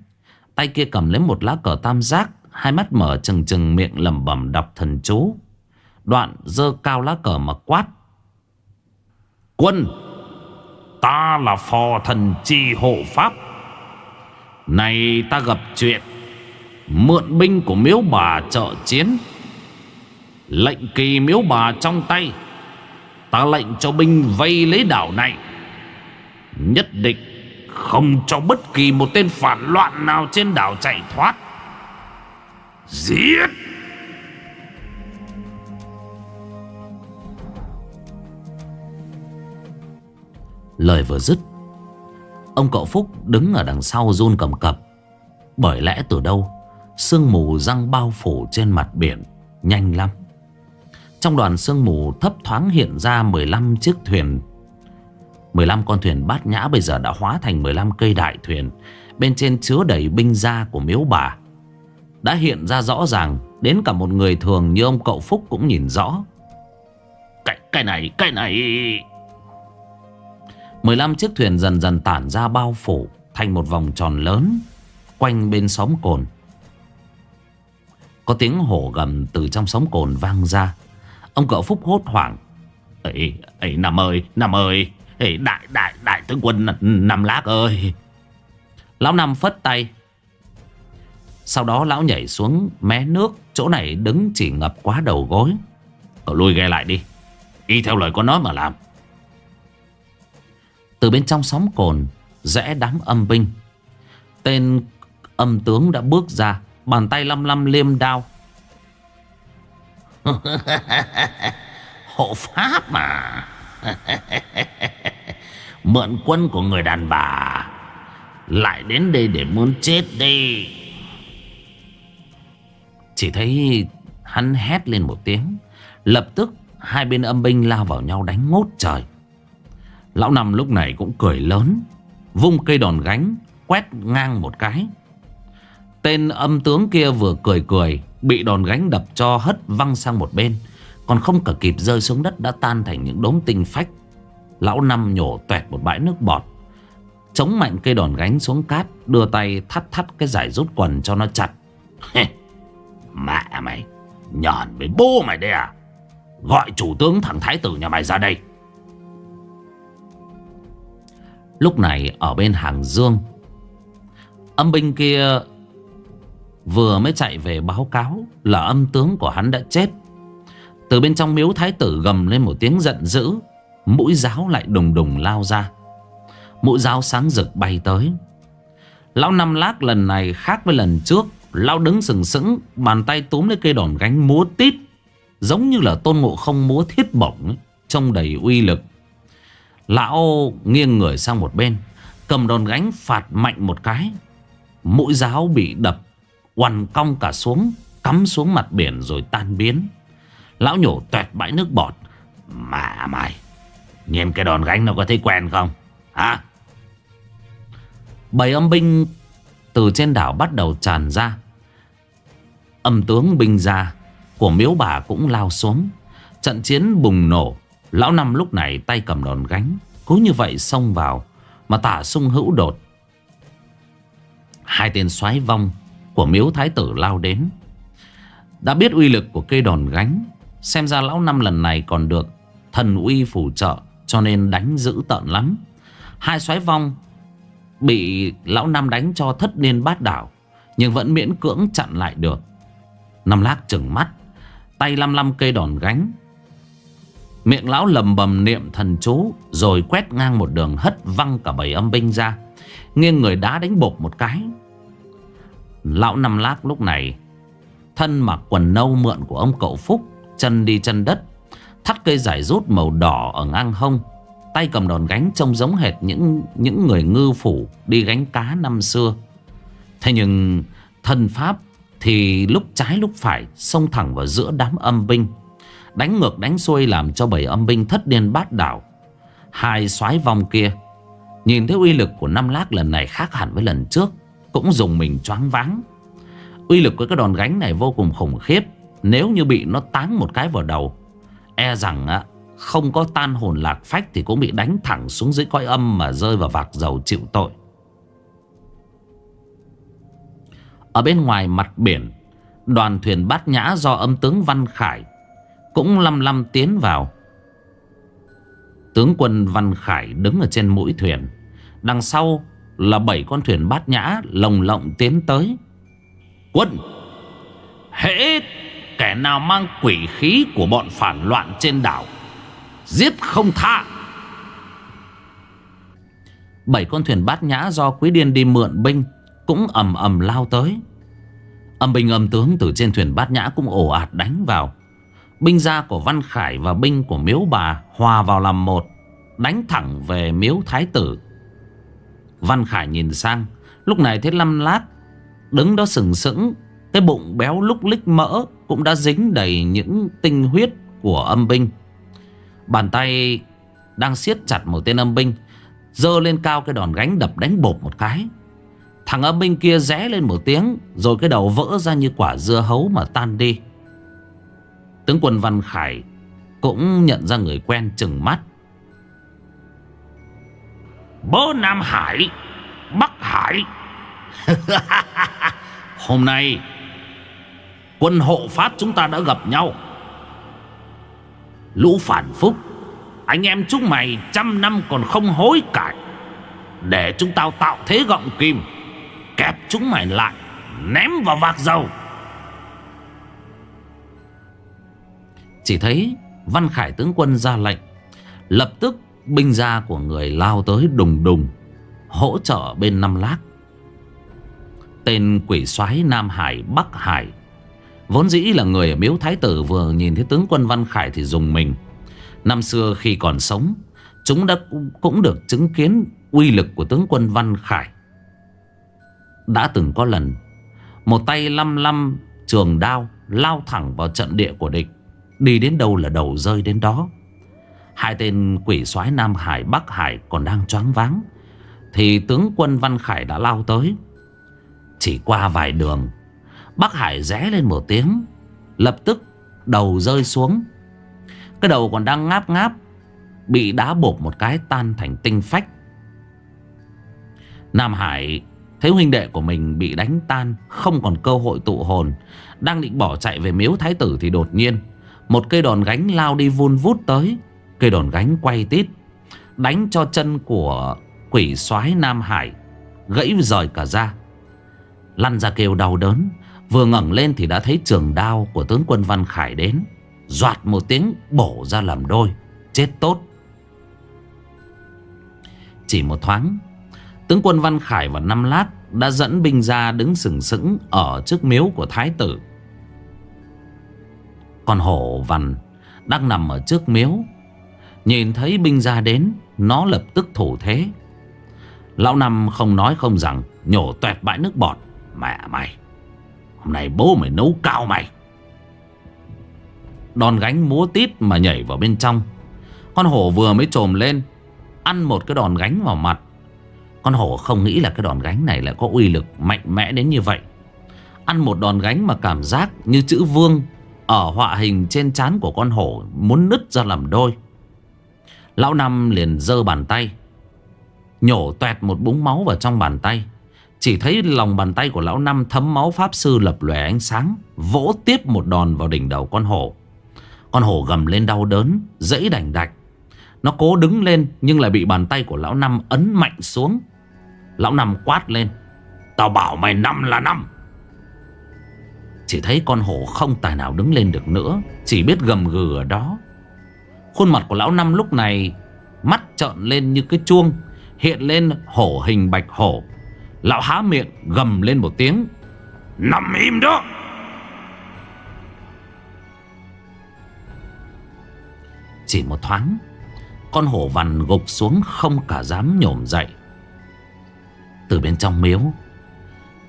[SPEAKER 1] Tay kia cầm lấy một lá cờ tam giác, Hai mắt mở trừng trừng miệng lẩm bẩm đọc thần chú. Đoạn dơ cao lá cờ mà quát Quân. Ta là phò thần chi hộ pháp. Này ta gặp chuyện. Mượn binh của miếu bà trợ chiến. Lệnh kỳ miếu bà trong tay. Ta lệnh cho binh vây lấy đảo này. Nhất định Không cho bất kỳ một tên phản loạn nào trên đảo chạy thoát. Giết! Lời vừa dứt. Ông cậu Phúc đứng ở đằng sau run cầm cập. Bởi lẽ từ đâu Sương mù răng bao phủ trên mặt biển Nhanh lắm. Trong đoàn sương mù thấp thoáng hiện ra 15 chiếc thuyền. 15 con thuyền bát nhã bây giờ đã hóa thành 15 cây đại thuyền Bên trên chứa đầy binh gia của miếu bà. Đã hiện ra rõ ràng Đến cả một người thường như ông cậu Phúc cũng nhìn rõ. Cái, cái này, cái này 15 chiếc thuyền dần dần tản ra bao phủ Thành một vòng tròn lớn Quanh bên sóng cồn. Có tiếng hổ gầm từ trong sóng cồn vang ra. Ông cậu Phúc hốt hoảng. Ấy ấy Nam ơi Nam ơi ấy đại đại đại tướng quân nằm lác ơi. Lão năm phất tay. Sau đó lão nhảy xuống mé nước, chỗ này đứng chỉ ngập quá đầu gối. Cậu lui ghe lại đi, y theo lời con nói mà làm từ bên trong sóng cồn, Rẽ đám âm binh. Tên âm tướng đã bước ra, Bàn tay lăm lăm liêm đao.
[SPEAKER 2] Hộ pháp mà. Mượn quân của người đàn bà, Lại đến đây để muốn chết đi.
[SPEAKER 1] Chỉ thấy hắn hét lên một tiếng, Lập tức hai bên âm binh lao vào nhau đánh ngốt trời. Lão Năm lúc này cũng cười lớn, Vung cây đòn gánh, Quét ngang một cái. Tên âm tướng kia vừa cười cười, Bị đòn gánh đập cho hất văng sang một bên. Còn không cả kịp rơi xuống đất Đã tan thành những đống tinh phách. Lão Năm nhổ tuẹt một bãi nước bọt, Chống mạnh cây đòn gánh xuống cát, Đưa tay thắt thắt cái giải rút quần cho nó chặt.
[SPEAKER 2] Mẹ mày Nhòn với bố mày đây à? Gọi chủ tướng thằng thái tử nhà mày ra đây.
[SPEAKER 1] Lúc này ở bên hàng dương. Âm binh kia Vừa mới chạy về báo cáo Là âm tướng của hắn đã chết. Từ bên trong miếu thái tử gầm lên một tiếng giận dữ, Mũi giáo lại đùng đùng lao ra. Mũi giáo sáng rực bay tới. Lão năm lác lần này khác với lần trước, Lão đứng sừng sững, Bàn tay túm lấy cây đòn gánh múa tít, Giống như là tôn ngộ không múa thiết bổng, Trông đầy uy lực. Lão nghiêng người sang một bên, Cầm đòn gánh phạt mạnh một cái. Mũi giáo bị đập Quằn cong cả xuống, Cắm xuống mặt biển rồi tan biến. Lão nhổ tuẹt bãi nước bọt.
[SPEAKER 2] Mà mày, Nhìn cái đòn gánh nó có thấy quen không? Hả?
[SPEAKER 1] Bầy âm binh Từ trên đảo bắt đầu tràn ra. Âm tướng binh ra Của miếu bà cũng lao xuống. Trận chiến bùng nổ. Lão Năm lúc này tay cầm đòn gánh, Cứ như vậy xông vào, Mà tả sung hữu đột. Hai tên xoáy vong Của miếu thái tử lao đến. Đã biết uy lực của cây đòn gánh, Xem ra lão năm lần này còn được Thần uy phù trợ, Cho nên đánh dữ tợn lắm. Hai xoáy vong Bị lão năm đánh cho thất niên bát đảo Nhưng vẫn miễn cưỡng chặn lại được. Năm lác chừng mắt, Tay lăm lăm cây đòn gánh Miệng lão lầm bầm niệm thần chú, Rồi quét ngang một đường hất văng cả bầy âm binh ra, Nghiêng người đá đánh bột một cái Lão nằm lác lúc này, Thân mặc quần nâu mượn của ông cậu Phúc, Chân đi chân đất, Thắt cây giải rút màu đỏ ở ngang hông, Tay cầm đòn gánh trông giống hệt những những người ngư phủ đi gánh cá năm xưa. Thế nhưng thân pháp thì lúc trái lúc phải xông thẳng vào giữa đám âm binh. Đánh ngược đánh xuôi làm cho bảy âm binh thất điên bát đảo. Hai soái vong kia, Nhìn thấy uy lực của năm lác lần này khác hẳn với lần trước, Cũng dùng mình choáng váng. Uy lực của cái đòn gánh này vô cùng khủng khiếp, Nếu như bị nó táng một cái vào đầu E rằng á, không có tan hồn lạc phách Thì cũng bị đánh thẳng xuống dưới cõi âm Mà rơi vào vạc dầu chịu tội. Ở bên ngoài mặt biển, Đoàn thuyền bát nhã do âm tướng Văn Khải cũng lăm lăm tiến vào. Tướng quân Văn Khải đứng ở trên mũi thuyền. Đằng sau là bảy con thuyền bát nhã lồng lộng tiến tới. Quân, Hễ kẻ nào mang quỷ khí của bọn phản loạn trên đảo, Giết không tha. Bảy con thuyền bát nhã do quý điên đi mượn binh Cũng ầm ầm lao tới. Âm binh âm tướng từ trên thuyền bát nhã cũng ồ ạt đánh vào. Binh gia của Văn Khải và binh của miếu bà hòa vào làm một, Đánh thẳng về miếu thái tử. Văn Khải nhìn sang, Lúc này thấy Lâm Lát Đứng đó sừng sững, Cái bụng béo lúc lích mỡ Cũng đã dính đầy những tinh huyết của âm binh. Bàn tay đang siết chặt một tên âm binh Dơ lên cao cái đòn gánh đập đánh bột một cái. Thằng âm binh kia rẽ lên một tiếng, Rồi cái đầu vỡ ra như quả dưa hấu mà tan đi. Tướng quân Văn Khải Cũng nhận ra người quen chừng mắt. Bố Nam Hải, Bắc Hải. Hôm nay, Quân hộ Pháp chúng ta đã gặp nhau. Lũ phản phúc, Anh em chúng mày trăm năm còn không hối cải. Để chúng tao tạo thế gọng kim Kẹp chúng mày lại, Ném vào vạc dầu. Chỉ thấy Văn Khải tướng quân ra lệnh, Lập tức binh gia của người lao tới đùng đùng, Hỗ trợ bên Năm Lác. Tên quỷ soái Nam Hải Bắc Hải, Vốn dĩ là người ở miếu thái tử, Vừa nhìn thấy tướng quân Văn Khải thì dùng mình. Năm xưa khi còn sống, Chúng đã cũng được chứng kiến uy lực của tướng quân Văn Khải. Đã từng có lần, Một tay lăm lăm trường đao Lao thẳng vào trận địa của địch. Đi đến đâu là đầu rơi đến đó. Hai tên quỷ soái Nam Hải, Bắc Hải còn đang choáng váng. Thì tướng quân Văn Khải đã lao tới. Chỉ qua vài đường, Bắc Hải rẽ lên một tiếng, Lập tức đầu rơi xuống. Cái đầu còn đang ngáp ngáp, Bị đá bột một cái tan thành tinh phách. Nam Hải thấy huynh đệ của mình bị đánh tan, Không còn cơ hội tụ hồn, Đang định bỏ chạy về miếu thái tử thì đột nhiên một cây đòn gánh lao đi vun vút tới. Cây đòn gánh quay tít, Đánh cho chân của quỷ soái Nam Hải, Gãy rời cả ra. Lăn ra kêu đau đớn, Vừa ngẩng lên thì đã thấy trường đao của tướng quân Văn Khải đến. Doạt một tiếng, bổ ra làm đôi, Chết tốt. Chỉ một thoáng, Tướng quân Văn Khải và Năm Lát Đã dẫn binh ra đứng sừng sững Ở trước miếu của Thái tử con hổ vằn Đang nằm ở trước miếu. Nhìn thấy binh ra đến, Nó lập tức thủ thế. Lão Năm không nói không rằng, Nhổ tuẹt bãi nước bọt. Mẹ mày, Hôm nay bố mày nấu cao mày. Đòn gánh múa tít mà nhảy vào bên trong. Con hổ vừa mới trồm lên, Ăn một cái đòn gánh vào mặt. Con hổ không nghĩ là cái đòn gánh này lại có uy lực mạnh mẽ đến như vậy. Ăn một đòn gánh mà cảm giác như chữ vương ở họa hình trên trán của con hổ Muốn nứt ra làm đôi. Lão Năm liền giơ bàn tay, Nhổ toẹt một búng máu vào trong bàn tay. Chỉ thấy lòng bàn tay của lão Năm thấm máu pháp sư lập lòe ánh sáng, Vỗ tiếp một đòn vào đỉnh đầu con hổ. Con hổ gầm lên đau đớn Dẫy đành đạch. Nó cố đứng lên nhưng lại bị bàn tay của lão Năm ấn mạnh xuống. Lão Năm quát lên, Tao bảo mày năm là năm chỉ thấy con hổ không tài nào đứng lên được nữa, Chỉ biết gầm gừ ở đó. Khuôn mặt của lão năm lúc này, Mắt trợn lên như cái chuông, Hiện lên hổ hình bạch hổ. Lão há miệng, gầm lên một tiếng, Nằm im đó. Chỉ một thoáng, Con hổ vằn gục xuống không cả dám nhổm dậy. Từ bên trong miếu,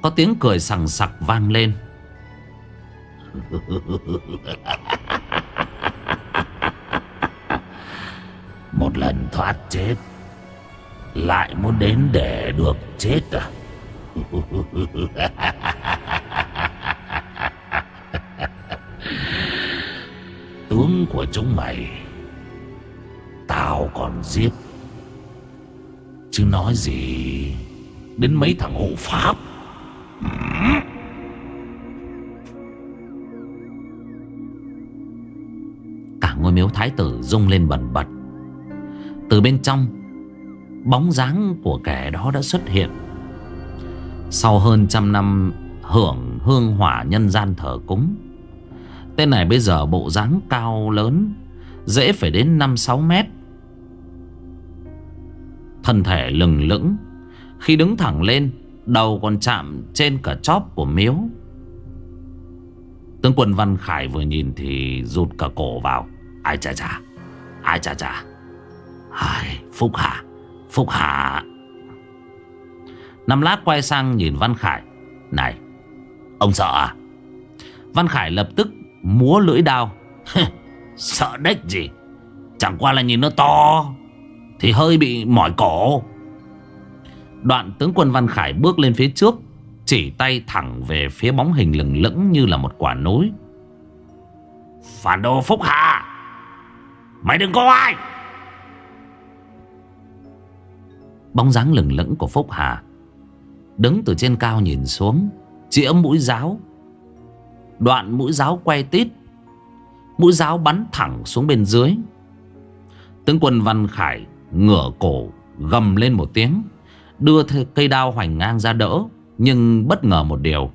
[SPEAKER 1] Có tiếng cười sằng sặc vang lên.
[SPEAKER 2] Một lần thoát chết, Lại muốn đến để được chết à? Tướng của chúng mày, Tao còn giết. Chứ nói gì Đến mấy thằng hộ pháp?
[SPEAKER 1] Hmm. Ngôi miếu thái tử rung lên bần bật. Từ bên trong, Bóng dáng của kẻ đó đã xuất hiện. Sau hơn trăm năm hưởng hương hỏa nhân gian thờ cúng, Tên này bây giờ bộ dáng cao lớn, Dễ phải đến 5-6 mét. Thân thể lừng lững, Khi đứng thẳng lên, Đầu còn chạm trên cả chóp của miếu. Tướng quân Văn Khải vừa nhìn thì rụt cả cổ vào.
[SPEAKER 2] Ai chà chà Ai chà chà Ai, Phúc Hà Phúc Hà
[SPEAKER 1] Năm lát quay sang nhìn Văn Khải.
[SPEAKER 2] Này Ông sợ à?
[SPEAKER 1] Văn Khải lập tức múa lưỡi đao.
[SPEAKER 2] Sợ đếch gì? Chẳng qua là nhìn nó to Thì hơi bị mỏi cổ.
[SPEAKER 1] Đoạn tướng quân Văn Khải bước lên phía trước Chỉ tay thẳng về phía bóng hình lừng lững như là một quả núi.
[SPEAKER 2] Phản đồ Phúc Hà Mày đừng có ai
[SPEAKER 1] Bóng dáng lừng lững của Phúc Hà Đứng từ trên cao nhìn xuống, Chĩa mũi giáo. Đoạn mũi giáo quay tít, Mũi giáo bắn thẳng xuống bên dưới. Tướng quân Văn Khải ngửa cổ gầm lên một tiếng, Đưa cây đao hoành ngang ra đỡ, Nhưng bất ngờ một điều,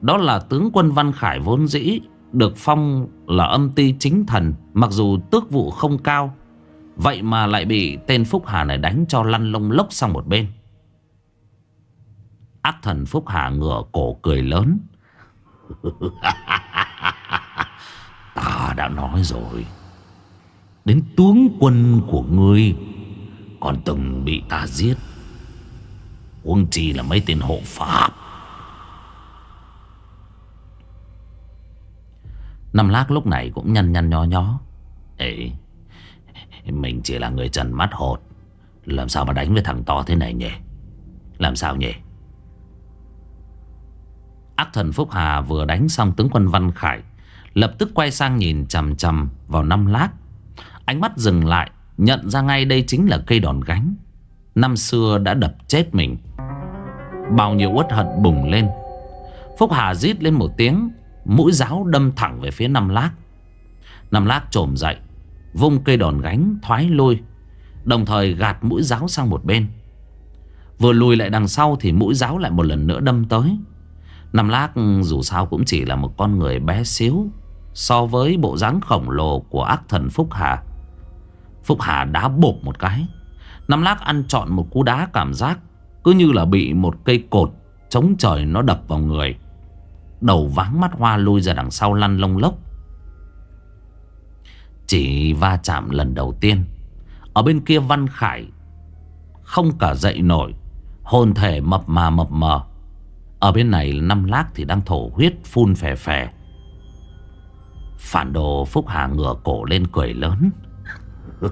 [SPEAKER 1] Đó là tướng quân Văn Khải vốn dĩ được phong là âm ty chính thần, Mặc dù tước vụ không cao, Vậy mà lại bị tên Phúc Hà này đánh cho lăn lông lốc sang một bên. Ác thần Phúc Hà ngửa cổ cười lớn.
[SPEAKER 2] Ta đã nói rồi. Đến tướng quân của ngươi, Còn từng bị ta giết. Huống chi là mấy tên hộ pháp.
[SPEAKER 1] Năm lác lúc này cũng nhăn nhăn nhó nhó.
[SPEAKER 2] Ê Mình chỉ là người trần mắt hột. Làm sao mà đánh với thằng to thế này nhỉ? Làm sao nhỉ?
[SPEAKER 1] Ác thần Phúc Hà vừa đánh xong tướng quân Văn Khải Lập tức quay sang nhìn chằm chằm vào năm lát, Ánh mắt dừng lại Nhận ra ngay đây chính là cây đòn gánh. Năm xưa đã đập chết mình. Bao nhiêu uất hận bùng lên. Phúc Hà rít lên một tiếng Mũi giáo đâm thẳng về phía năm lác. Năm lác trồm dậy, Vung cây đòn gánh thoái lui, Đồng thời gạt mũi giáo sang một bên. Vừa lùi lại đằng sau Thì mũi giáo lại một lần nữa đâm tới. Năm lác dù sao cũng chỉ là một con người bé xíu, So với bộ dáng khổng lồ của ác thần Phúc Hà. Phúc Hà đá bộp một cái. Năm lác ăn trọn một cú đá cảm giác Cứ như là bị một cây cột Chống trời nó đập vào người. Đầu váng mắt hoa lui ra đằng sau lăn lông lốc. Chỉ va chạm lần đầu tiên. Ở bên kia Văn Khải Không cả dậy nổi, Hồn thể mập mà mập mờ. Ở bên này năm lác thì đang thổ huyết phun phè phè. Phản đồ Phúc Hà ngửa cổ lên cười lớn.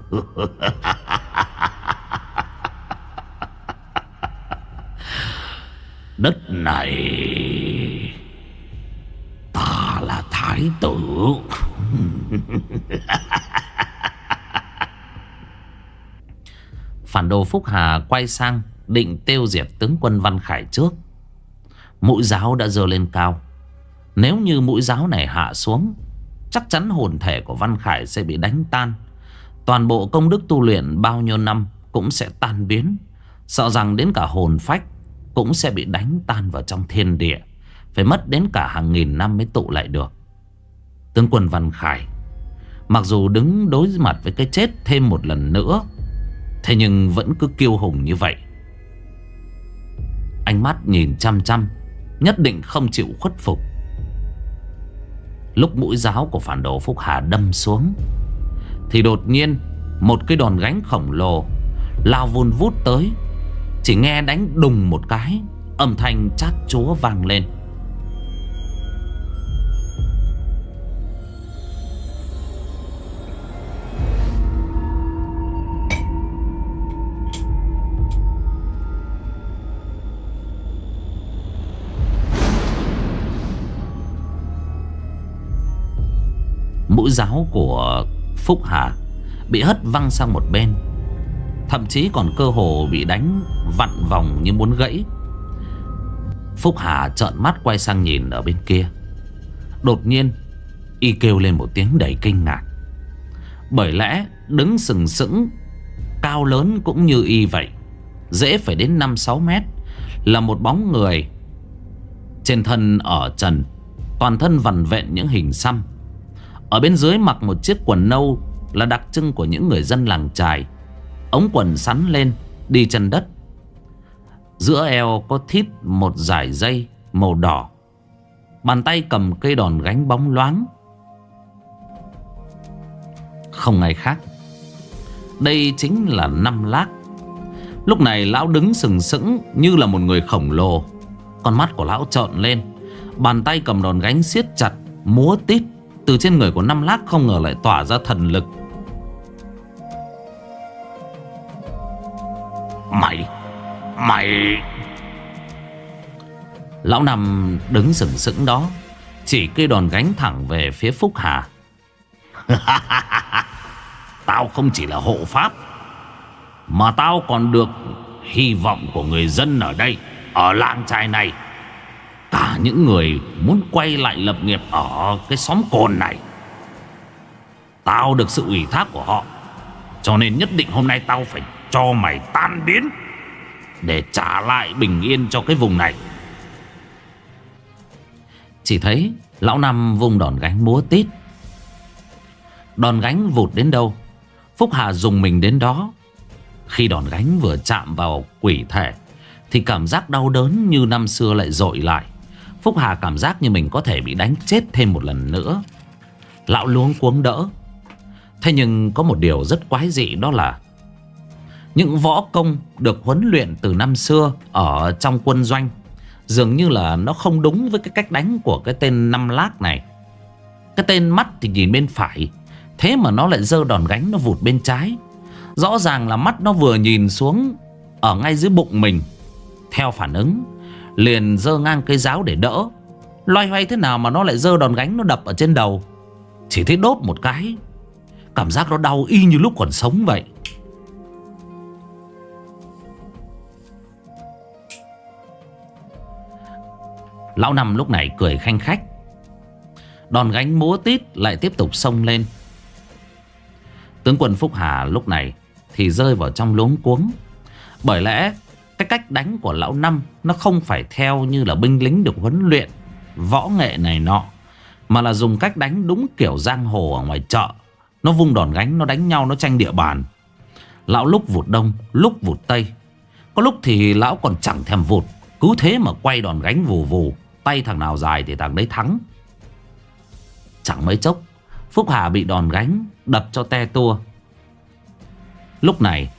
[SPEAKER 2] Đất này. Ta là thái tử.
[SPEAKER 1] Phản đồ Phúc Hà quay sang Định tiêu diệt tướng quân Văn Khải trước. Mũi giáo đã dơ lên cao. Nếu như mũi giáo này hạ xuống, Chắc chắn hồn thể của Văn Khải sẽ bị đánh tan. Toàn bộ công đức tu luyện bao nhiêu năm Cũng sẽ tan biến. Sợ rằng đến cả hồn phách Cũng sẽ bị đánh tan vào trong thiên địa. Phải mất đến cả hàng nghìn năm mới tụ lại được. Tướng quân Văn Khải, Mặc dù đứng đối mặt với cái chết thêm một lần nữa, Thế nhưng vẫn cứ kiêu hùng như vậy. Ánh mắt nhìn chăm chăm, Nhất định không chịu khuất phục. Lúc mũi giáo của phản đồ Phúc Hà đâm xuống, Thì đột nhiên Một cái đòn gánh khổng lồ Lao vun vút tới, Chỉ nghe đánh đùng một cái, Âm thanh chát chúa vang lên. Mũi giáo của Phúc Hà Bị hất văng sang một bên. Thậm chí còn cơ hồ bị đánh vặn vòng như muốn gãy. Phúc Hà trợn mắt quay sang nhìn ở bên kia. Đột nhiên, Y kêu lên một tiếng đầy kinh ngạc. Bởi lẽ đứng sừng sững, Cao lớn cũng như Y vậy, Dễ phải đến 5-6 mét, Là một bóng người Trên thân ở trần, Toàn thân vằn vẹn những hình xăm. Ở bên dưới mặc một chiếc quần nâu Là đặc trưng của những người dân làng trài. Ống quần sắn lên, Đi chân đất. Giữa eo có thít một dải dây màu đỏ. Bàn tay cầm cây đòn gánh bóng loáng. Không ai khác. Đây chính là năm lác. Lúc này lão đứng sừng sững Như là một người khổng lồ. Con mắt của lão trợn lên. Bàn tay cầm đòn gánh siết chặt, Múa tít. Từ trên người của năm lác không ngờ lại tỏa ra thần lực.
[SPEAKER 2] Mày Mày.
[SPEAKER 1] Lão nằm đứng sừng sững đó, Chỉ cây đòn gánh thẳng về phía Phúc Hà.
[SPEAKER 2] Tao không chỉ là hộ pháp, Mà tao còn được Hy vọng của người dân ở đây, Ở làng trai này. Cả những người muốn quay lại lập nghiệp Ở cái xóm cồn này, Tao được sự ủy thác của họ. Cho nên nhất định hôm nay tao phải cho mày tan biến Để trả lại bình yên cho cái vùng này.
[SPEAKER 1] Chỉ thấy lão năm vùng đòn gánh múa tít. Đòn gánh vụt đến đâu? Phúc Hà dùng mình đến đó. Khi đòn gánh vừa chạm vào quỷ thể, Thì cảm giác đau đớn như năm xưa lại dội lại. Phúc Hà cảm giác như mình có thể bị đánh chết thêm một lần nữa. Lão luống cuống đỡ. Thế nhưng có một điều rất quái dị, đó là Những võ công được huấn luyện từ năm xưa Ở trong quân doanh Dường như là nó không đúng với cái cách đánh của cái tên năm lác này. Cái tên mắt thì nhìn bên phải, Thế mà nó lại dơ đòn gánh nó vụt bên trái. Rõ ràng là mắt nó vừa nhìn xuống Ở ngay dưới bụng mình. Theo phản ứng Liền dơ ngang cây giáo để đỡ. Loay hoay thế nào mà nó lại dơ đòn gánh nó đập ở trên đầu. Chỉ thấy đốt một cái, Cảm giác nó đau y như lúc còn sống vậy. Lão Năm lúc này cười khanh khách. Đòn gánh múa tít lại tiếp tục xông lên. Tướng quân Phúc Hà lúc này Thì rơi vào trong luống cuống. Bởi lẽ cái cách đánh của lão Năm Nó không phải theo như là binh lính được huấn luyện, Võ nghệ này nọ, Mà là dùng cách đánh đúng kiểu giang hồ ở ngoài chợ. Nó vung đòn gánh, Nó đánh nhau, nó tranh địa bàn. Lão lúc vụt đông Lúc vụt tây. Có lúc thì lão còn chẳng thèm vụt, Cứ thế mà quay đòn gánh vù vù, Tay thằng nào dài thì thằng đấy thắng. Chẳng mấy chốc, Phúc Hà bị đòn gánh Đập cho te tua. Lúc này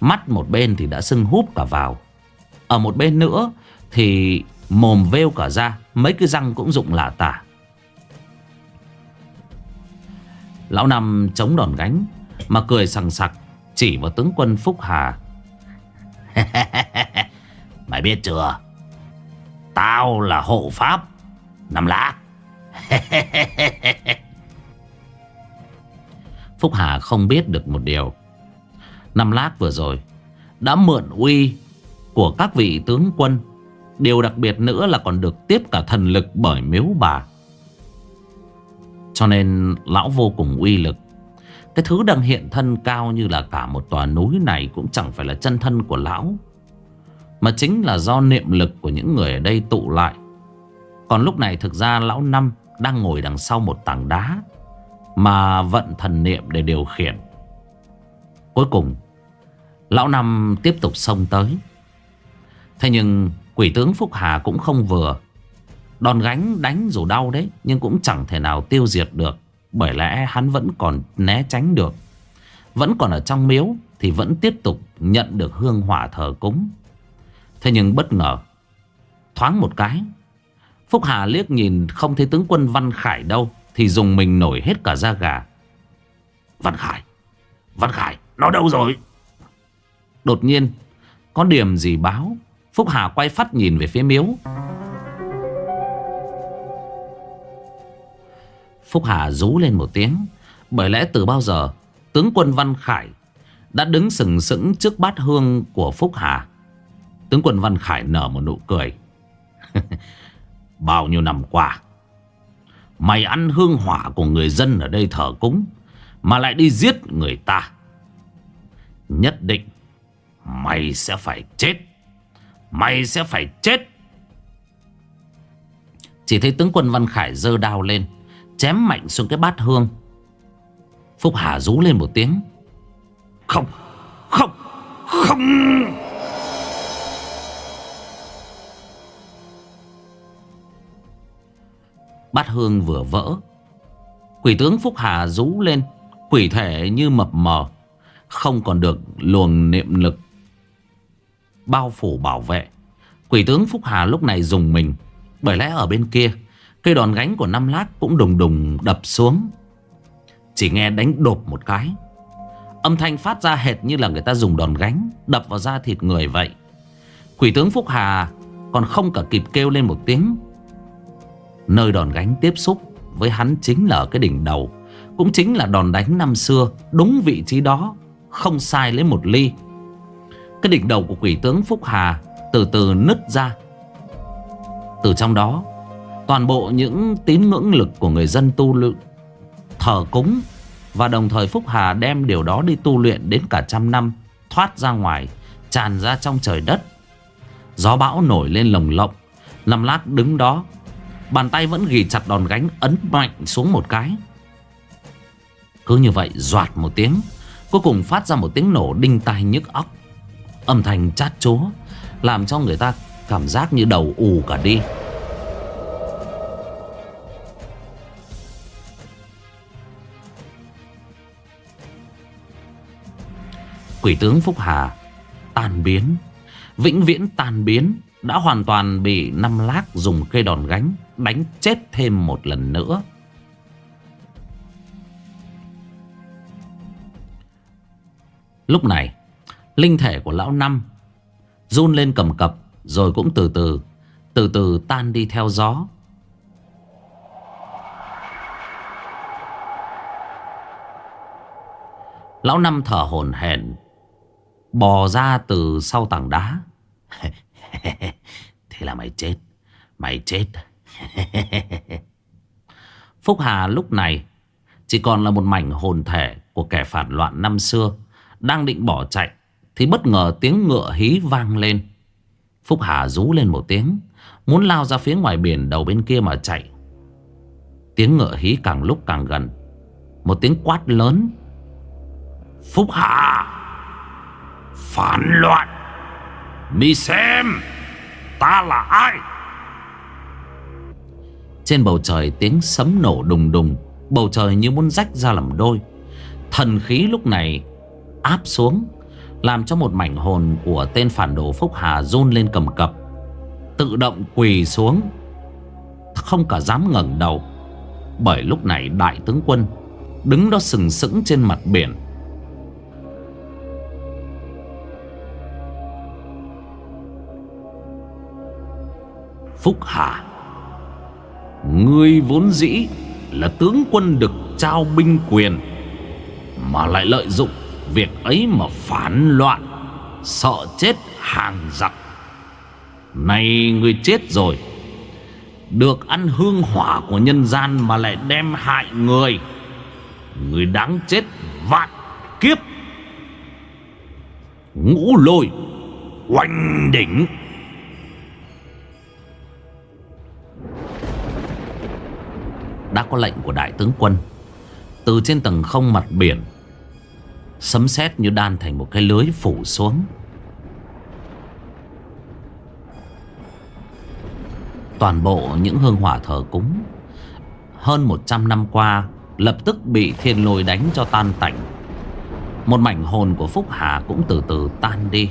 [SPEAKER 1] Mắt một bên thì đã sưng húp cả vào. Ở một bên nữa Thì mồm vêu cả ra Mấy cái răng cũng rụng lả tả. Lão Năm chống đòn gánh Mà cười sằng sặc Chỉ vào tướng quân Phúc Hà.
[SPEAKER 2] Mày biết chưa? Tao là hộ pháp, Năm lá
[SPEAKER 1] Phúc Hà không biết được một điều. Năm lát vừa rồi, Đã mượn uy Của các vị tướng quân. Điều đặc biệt nữa là còn được tiếp cả thần lực bởi miếu bà. Cho nên lão vô cùng uy lực. Cái thứ đang hiện thân cao như là cả một tòa núi này Cũng chẳng phải là chân thân của lão, Mà chính là do niệm lực của những người ở đây tụ lại. Còn lúc này thực ra lão Năm đang ngồi đằng sau một tảng đá Mà vận thần niệm để điều khiển. Cuối cùng Lão Năm tiếp tục xông tới. Thế nhưng quỷ tướng Phúc Hà cũng không vừa. Đòn gánh đánh dù đau đấy, Nhưng cũng chẳng thể nào tiêu diệt được, Bởi lẽ hắn vẫn còn né tránh được. Vẫn còn ở trong miếu Thì vẫn tiếp tục nhận được hương hỏa thờ cúng. Thế nhưng bất ngờ, Thoáng một cái, Phúc Hà liếc nhìn không thấy tướng quân Văn Khải đâu, Thì dùng mình nổi hết cả da gà.
[SPEAKER 2] Văn Khải Văn Khải, Nó đâu rồi?
[SPEAKER 1] Đột nhiên, Có điểm gì báo. Phúc Hà quay phát nhìn về phía miếu. Phúc Hà rú lên một tiếng. Bởi lẽ từ bao giờ, Tướng quân Văn Khải Đã đứng sừng sững trước bát hương của Phúc Hà. Tướng quân Văn Khải nở một nụ cười. Bao nhiêu năm qua, Mày ăn hương hỏa của người dân ở đây thờ cúng, Mà lại đi giết người ta. Nhất định Mày sẽ phải chết. Mày sẽ phải chết. Chỉ thấy tướng quân Văn Khải giơ đao lên, Chém mạnh xuống cái bát hương. Phúc Hà rú lên một tiếng. Không Không Không. Bát hương vừa vỡ. Quỷ tướng Phúc Hà rú lên, Quỷ thể như mập mờ, Không còn được luồng niệm lực. Bao phủ bảo vệ. Quỷ tướng Phúc Hà lúc này dùng mình, Bởi lẽ ở bên kia, Cây đòn gánh của năm lát cũng đùng đùng đập xuống. Chỉ nghe đánh đột một cái, Âm thanh phát ra hệt như là người ta dùng đòn gánh Đập vào da thịt người vậy. Quỷ tướng Phúc Hà còn không cả kịp kêu lên một tiếng. Nơi đòn gánh tiếp xúc với hắn chính là cái đỉnh đầu, Cũng chính là đòn đánh năm xưa, Đúng vị trí đó, Không sai lấy một ly. Cái đỉnh đầu của quỷ tướng Phúc Hà Từ từ nứt ra. Từ trong đó, Toàn bộ những tín ngưỡng lực của người dân tu luyện, Thờ cúng Và đồng thời Phúc Hà đem điều đó đi tu luyện đến cả trăm năm, Thoát ra ngoài, Tràn ra trong trời đất. Gió bão nổi lên lồng lộng, Lâm lát đứng đó, Bàn tay vẫn ghi chặt đòn gánh ấn mạnh xuống một cái. Cứ như vậy, doạt một tiếng, Cuối cùng phát ra một tiếng nổ đinh tai nhức óc. Âm thanh chát chúa, Làm cho người ta cảm giác như đầu ù cả đi. Quỷ tướng Phúc Hà tan biến, Vĩnh viễn tan biến, Đã hoàn toàn bị năm lác dùng cây đòn gánh Đánh chết thêm một lần nữa. Lúc này Linh thể của lão năm Run lên cầm cập Rồi cũng từ từ Từ từ tan đi theo gió. Lão năm thở hổn hển, Bò ra từ sau tảng đá. Thế là mày chết Mày chết. Phúc Hà lúc này Chỉ còn là một mảnh hồn thể Của kẻ phản loạn năm xưa Đang định bỏ chạy. Thì bất ngờ tiếng ngựa hí vang lên. Phúc Hà rú lên một tiếng, Muốn lao ra phía ngoài biển đầu bên kia mà chạy. Tiếng ngựa hí càng lúc càng gần, Một tiếng quát lớn. Phúc Hà! Phản loạn! Mi xem, Ta là ai? Trên bầu trời tiếng sấm nổ đùng đùng, Bầu trời như muốn rách ra làm đôi. Thần khí lúc này áp xuống làm cho một mảnh hồn của tên phản đồ Phúc Hà run lên cầm cập, Tự động quỳ xuống, Không cả dám ngẩng đầu. Bởi lúc này đại tướng quân Đứng đó sừng sững trên mặt biển. Phúc Hà, Ngươi vốn dĩ là tướng quân được trao binh quyền Mà lại lợi dụng việc ấy mà phản loạn, Sợ chết hàng giặc Này người chết rồi, Được ăn hương hỏa của nhân gian mà lại đem hại người. Người đáng chết vạn kiếp. Ngũ lôi, Oanh đỉnh. Đã có lệnh của đại tướng quân, từ trên tầng không mặt biển sấm sét như đan thành một cái lưới phủ xuống. Toàn bộ những hương hỏa thờ cúng hơn 100 năm qua lập tức bị thiên lôi đánh cho tan tành. Một mảnh hồn của Phúc Hà cũng từ từ tan đi.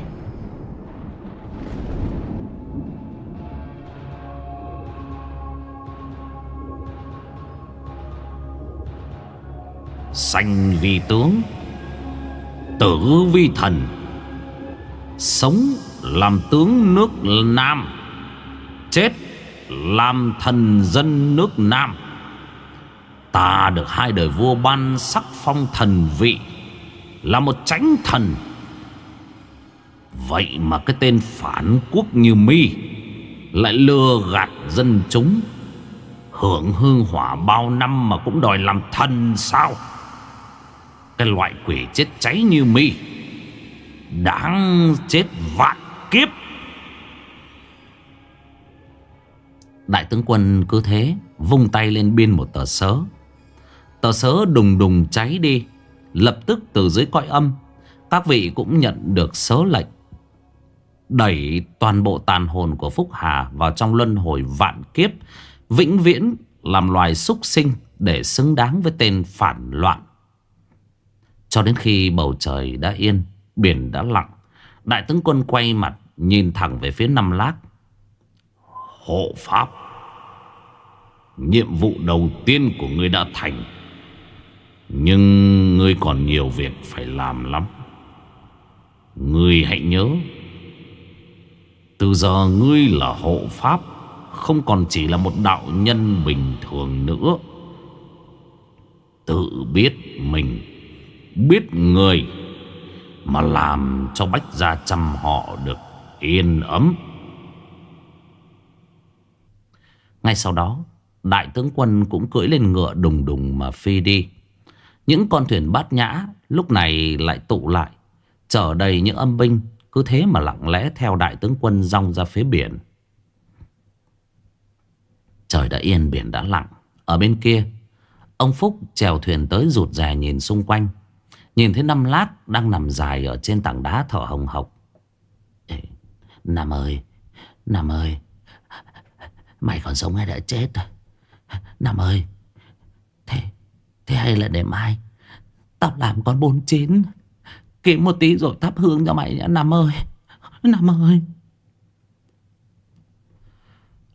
[SPEAKER 1] Sanh vì tướng Tử vi thần. Sống làm tướng nước Nam, Chết làm thần dân nước Nam.
[SPEAKER 2] Ta được hai đời vua ban sắc phong thần vị, Là một chánh thần. Vậy mà cái tên phản quốc như mi Lại lừa gạt dân chúng, Hưởng hương hỏa bao năm mà cũng đòi làm thần sao? Cái loại quỷ chết cháy như mi. Đáng chết vạn kiếp.
[SPEAKER 1] Đại tướng quân cứ thế Vung tay lên biên một tờ sớ. Tờ sớ đùng đùng cháy đi, Lập tức từ dưới cõi âm, Các vị cũng nhận được sớ lệnh. Đẩy toàn bộ tàn hồn của Phúc Hà Vào trong luân hồi vạn kiếp, Vĩnh viễn làm loài súc sinh Để xứng đáng với tên phản loạn. Cho đến khi bầu trời đã yên, Biển đã lặng, Đại tướng quân quay mặt Nhìn thẳng về phía Năm Lác.
[SPEAKER 2] Hộ pháp, Nhiệm vụ đầu tiên của ngươi đã thành, Nhưng ngươi còn nhiều việc phải làm lắm. Ngươi hãy nhớ, Từ giờ ngươi là hộ pháp, Không còn chỉ là một đạo nhân bình thường nữa. Tự biết mình Biết người Mà làm cho Bách Gia chăm họ được yên ấm.
[SPEAKER 1] Ngay sau đó, Đại tướng quân cũng cưỡi lên ngựa đùng đùng mà phi đi. Những con thuyền bát nhã Lúc này lại tụ lại, Chở đầy những âm binh, Cứ thế mà lặng lẽ theo đại tướng quân Rong ra phía biển. Trời đã yên, biển đã lặng. Ở bên kia, Ông Phúc chèo thuyền tới rụt rè nhìn xung quanh. Nhìn thấy năm lát Đang nằm dài ở trên tảng đá thở hồng hộc Nam ơi Nam ơi, Mày còn sống hay đã chết rồi Nam ơi, Thế Thế hay là để mai Tao làm con bốn chín, Kiếm một tí rồi thắp hương cho mày nhá, Nam ơi. Nam ơi.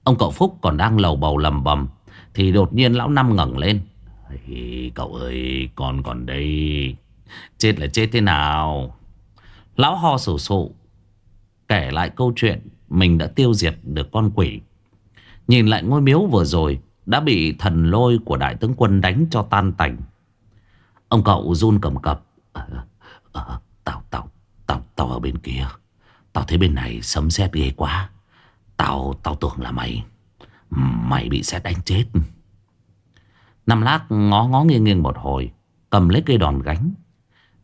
[SPEAKER 1] Ông cậu Phúc còn đang lầu bầu lầm bầm, Thì đột nhiên lão Năm ngẩng lên.
[SPEAKER 2] Cậu ơi, con còn đây.
[SPEAKER 1] Chết là chết thế nào? Lão ho sổ sụ Kể lại câu chuyện Mình đã tiêu diệt được con quỷ. Nhìn lại ngôi miếu vừa rồi Đã bị thần lôi của đại tướng quân đánh cho tan tành. Ông cậu run cầm cập. À, à, Tao, tao, tao, tao ở bên kia. Tao thấy bên này sấm sét ghê quá. Tao, tao tưởng là mày. Mày bị sét đánh chết. Năm lát ngó ngó nghiêng nghiêng một hồi Cầm lấy cây đòn gánh.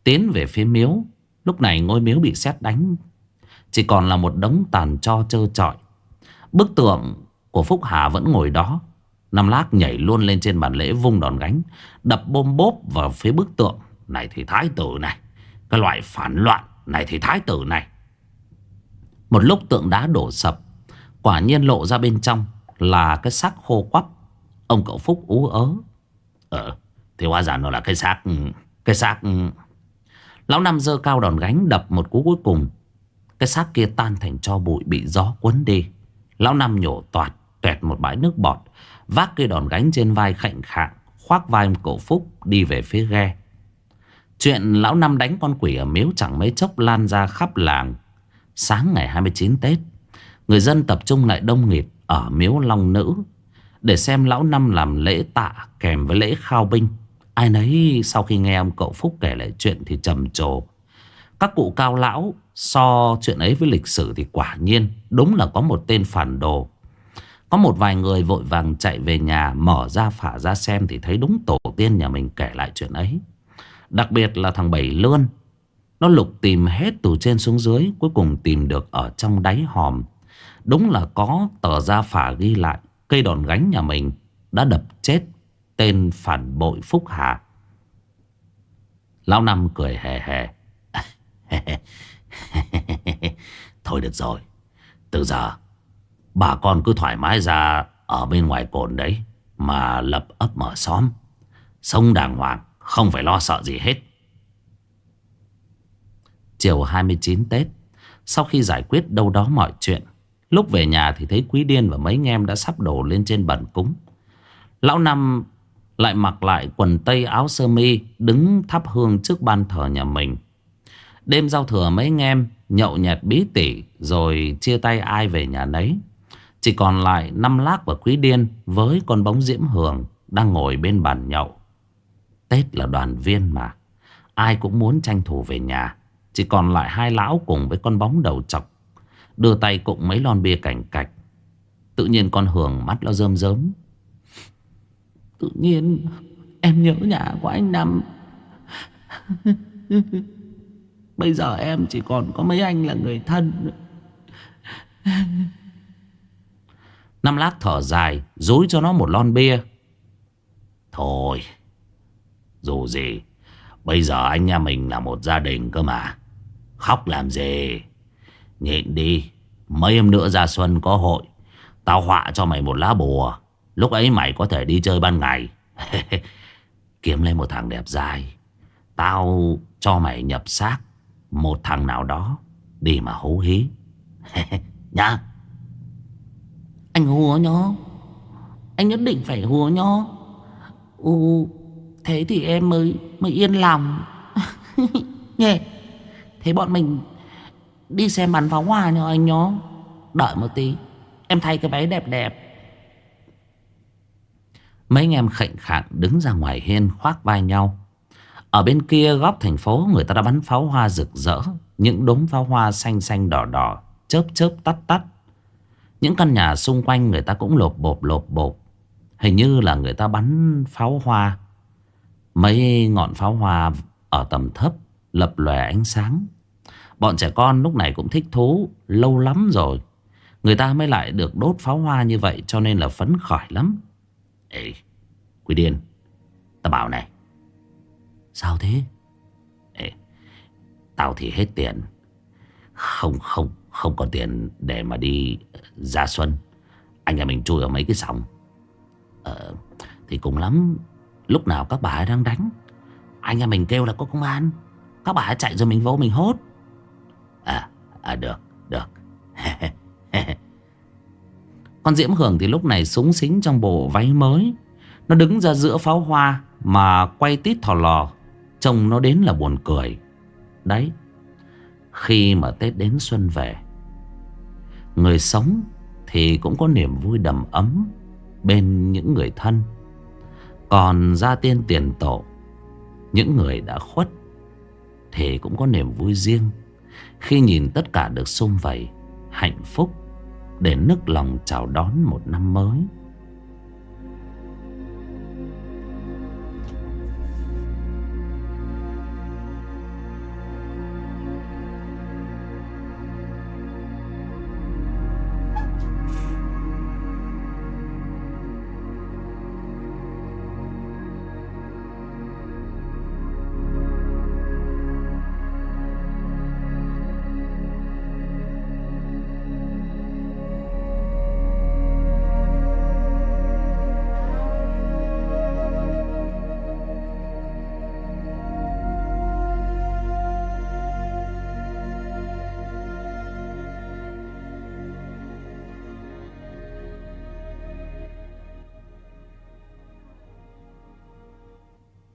[SPEAKER 1] Tiến về phía miếu Lúc này ngôi miếu bị sét đánh Chỉ còn là một đống tàn cho trơ trọi Bức tượng của Phúc Hà vẫn ngồi đó. Năm lát nhảy luôn lên trên bàn lễ vung đòn gánh. Đập bôm bốp vào phía bức tượng. Này thì thái tử này. Cái loại phản loạn. Này thì thái tử này. Một lúc tượng đá đổ sập. Quả nhiên lộ ra bên trong là cái xác khô quắp. Ông cậu Phúc ú ớ.
[SPEAKER 2] Ờ. Thì hóa ra nó là cái xác... Cái xác...
[SPEAKER 1] Lão Năm dơ cao đòn gánh đập một cú cuối cùng. Cái xác kia tan thành cho bụi bị gió cuốn đi. Lão Năm nhổ toạt, Tuẹt một bãi nước bọt, Vác cây đòn gánh trên vai khạnh khạng, Khoác vai cổ Phúc đi về phía ghe Chuyện lão năm đánh con quỷ ở miếu chẳng mấy chốc lan ra khắp làng Sáng ngày 29 Tết, Người dân tập trung lại đông nghịt ở miếu Long Nữ Để xem lão năm làm lễ tạ kèm với lễ khao binh Ai nấy sau khi nghe ông cậu Phúc kể lại chuyện thì trầm trồ. Các cụ cao lão so chuyện ấy với lịch sử thì quả nhiên đúng là có một tên phản đồ. Có một vài người vội vàng chạy về nhà Mở ra phả ra xem Thì thấy đúng tổ tiên nhà mình kể lại chuyện ấy. Đặc biệt là thằng Bảy Lươn. Nó lục tìm hết từ trên xuống dưới, Cuối cùng tìm được ở trong đáy hòm. Đúng là có tờ ra phả ghi lại, Cây đòn gánh nhà mình Đã đập chết tên phản bội Phúc Hà. Lão Năm cười hề hề Thôi được rồi. Từ giờ, Bà con cứ thoải mái ra Ở bên ngoài cồn đấy Mà lập ấp mở xóm. Sống đàng hoàng, Không phải lo sợ gì hết. Chiều 29 Tết, Sau khi giải quyết đâu đó mọi chuyện, Lúc về nhà thì thấy Quý Điên và mấy anh em đã sắp đổ lên trên bẩn cúng. Lão Năm lại mặc lại quần tây áo sơ mi, Đứng thắp hương trước ban thờ nhà mình. Đêm giao thừa mấy anh em, nhậu nhẹt bí tỉ, Rồi chia tay ai về nhà nấy. Chỉ còn lại năm lác và quý điên với con bóng diễm hường Đang ngồi bên bàn nhậu. Tết là đoàn viên mà, Ai cũng muốn tranh thủ về nhà. Chỉ còn lại hai lão cùng với con bóng đầu chọc, Đưa tay cụng mấy lon bia cảnh cạch. Tự nhiên con Hường mắt nó rơm rớm.
[SPEAKER 3] Tự nhiên, em nhớ nhà của anh Năm. Bây giờ em chỉ còn có mấy anh là người thân.
[SPEAKER 1] Năm lát thở dài, Dối cho nó một lon bia.
[SPEAKER 2] Thôi, Dù gì, Bây giờ anh nhà mình là một gia đình cơ mà. Khóc làm gì? Nhịn đi, Mấy em nữa ra xuân có hội, Tao họa cho mày một lá bùa. Lúc ấy mày có thể đi chơi ban ngày. Kiếm lên một thằng đẹp dài Tao cho mày nhập xác Một thằng nào đó Đi mà hú hí. Nhá.
[SPEAKER 3] Anh hùa nhó. Anh nhất định phải hùa nhó. Ừ Thế thì em mới mới yên lòng. Nhẹ Thế bọn mình Đi xem bắn pháo hoa nhá anh nhó. Đợi một tí. Em thay cái váy đẹp đẹp.
[SPEAKER 1] Mấy anh em khệnh khạng đứng ra ngoài hiên khoác vai nhau. Ở bên kia góc thành phố, người ta đã bắn pháo hoa rực rỡ, Những đống pháo hoa xanh xanh đỏ đỏ, Chớp chớp tắt tắt. Những căn nhà xung quanh người ta cũng lộp bộp lộp bộp. Hình như là người ta bắn pháo hoa. Mấy ngọn pháo hoa ở tầm thấp, lập lòe ánh sáng. Bọn trẻ con lúc này cũng thích thú, Lâu lắm rồi. Người ta mới lại được đốt pháo hoa như vậy, Cho nên là phấn khởi lắm.
[SPEAKER 2] Ê Quý điên Tao bảo này.
[SPEAKER 3] Sao thế?
[SPEAKER 2] Ê Tao thì hết tiền. Không không không có tiền để mà đi ra xuân. Anh em mình chui ở mấy cái sòng.
[SPEAKER 3] Ờ Thì cũng lắm Lúc nào các bà ấy đang đánh. Anh em mình kêu là có công an. Các bà ấy chạy rồi mình vô mình hốt.
[SPEAKER 2] À, à được, được
[SPEAKER 1] Con Diễm Hưởng thì lúc này súng xính trong bộ váy mới. Nó đứng ra giữa pháo hoa Mà quay tít thò lò. Trông nó đến là buồn cười. Đấy, Khi mà Tết đến xuân về, Người sống Thì cũng có niềm vui đầm ấm Bên những người thân. Còn gia tiên tiền tổ, Những người đã khuất Thì cũng có niềm vui riêng Khi nhìn tất cả được xung vầy Hạnh phúc. Để nức lòng chào đón một năm mới.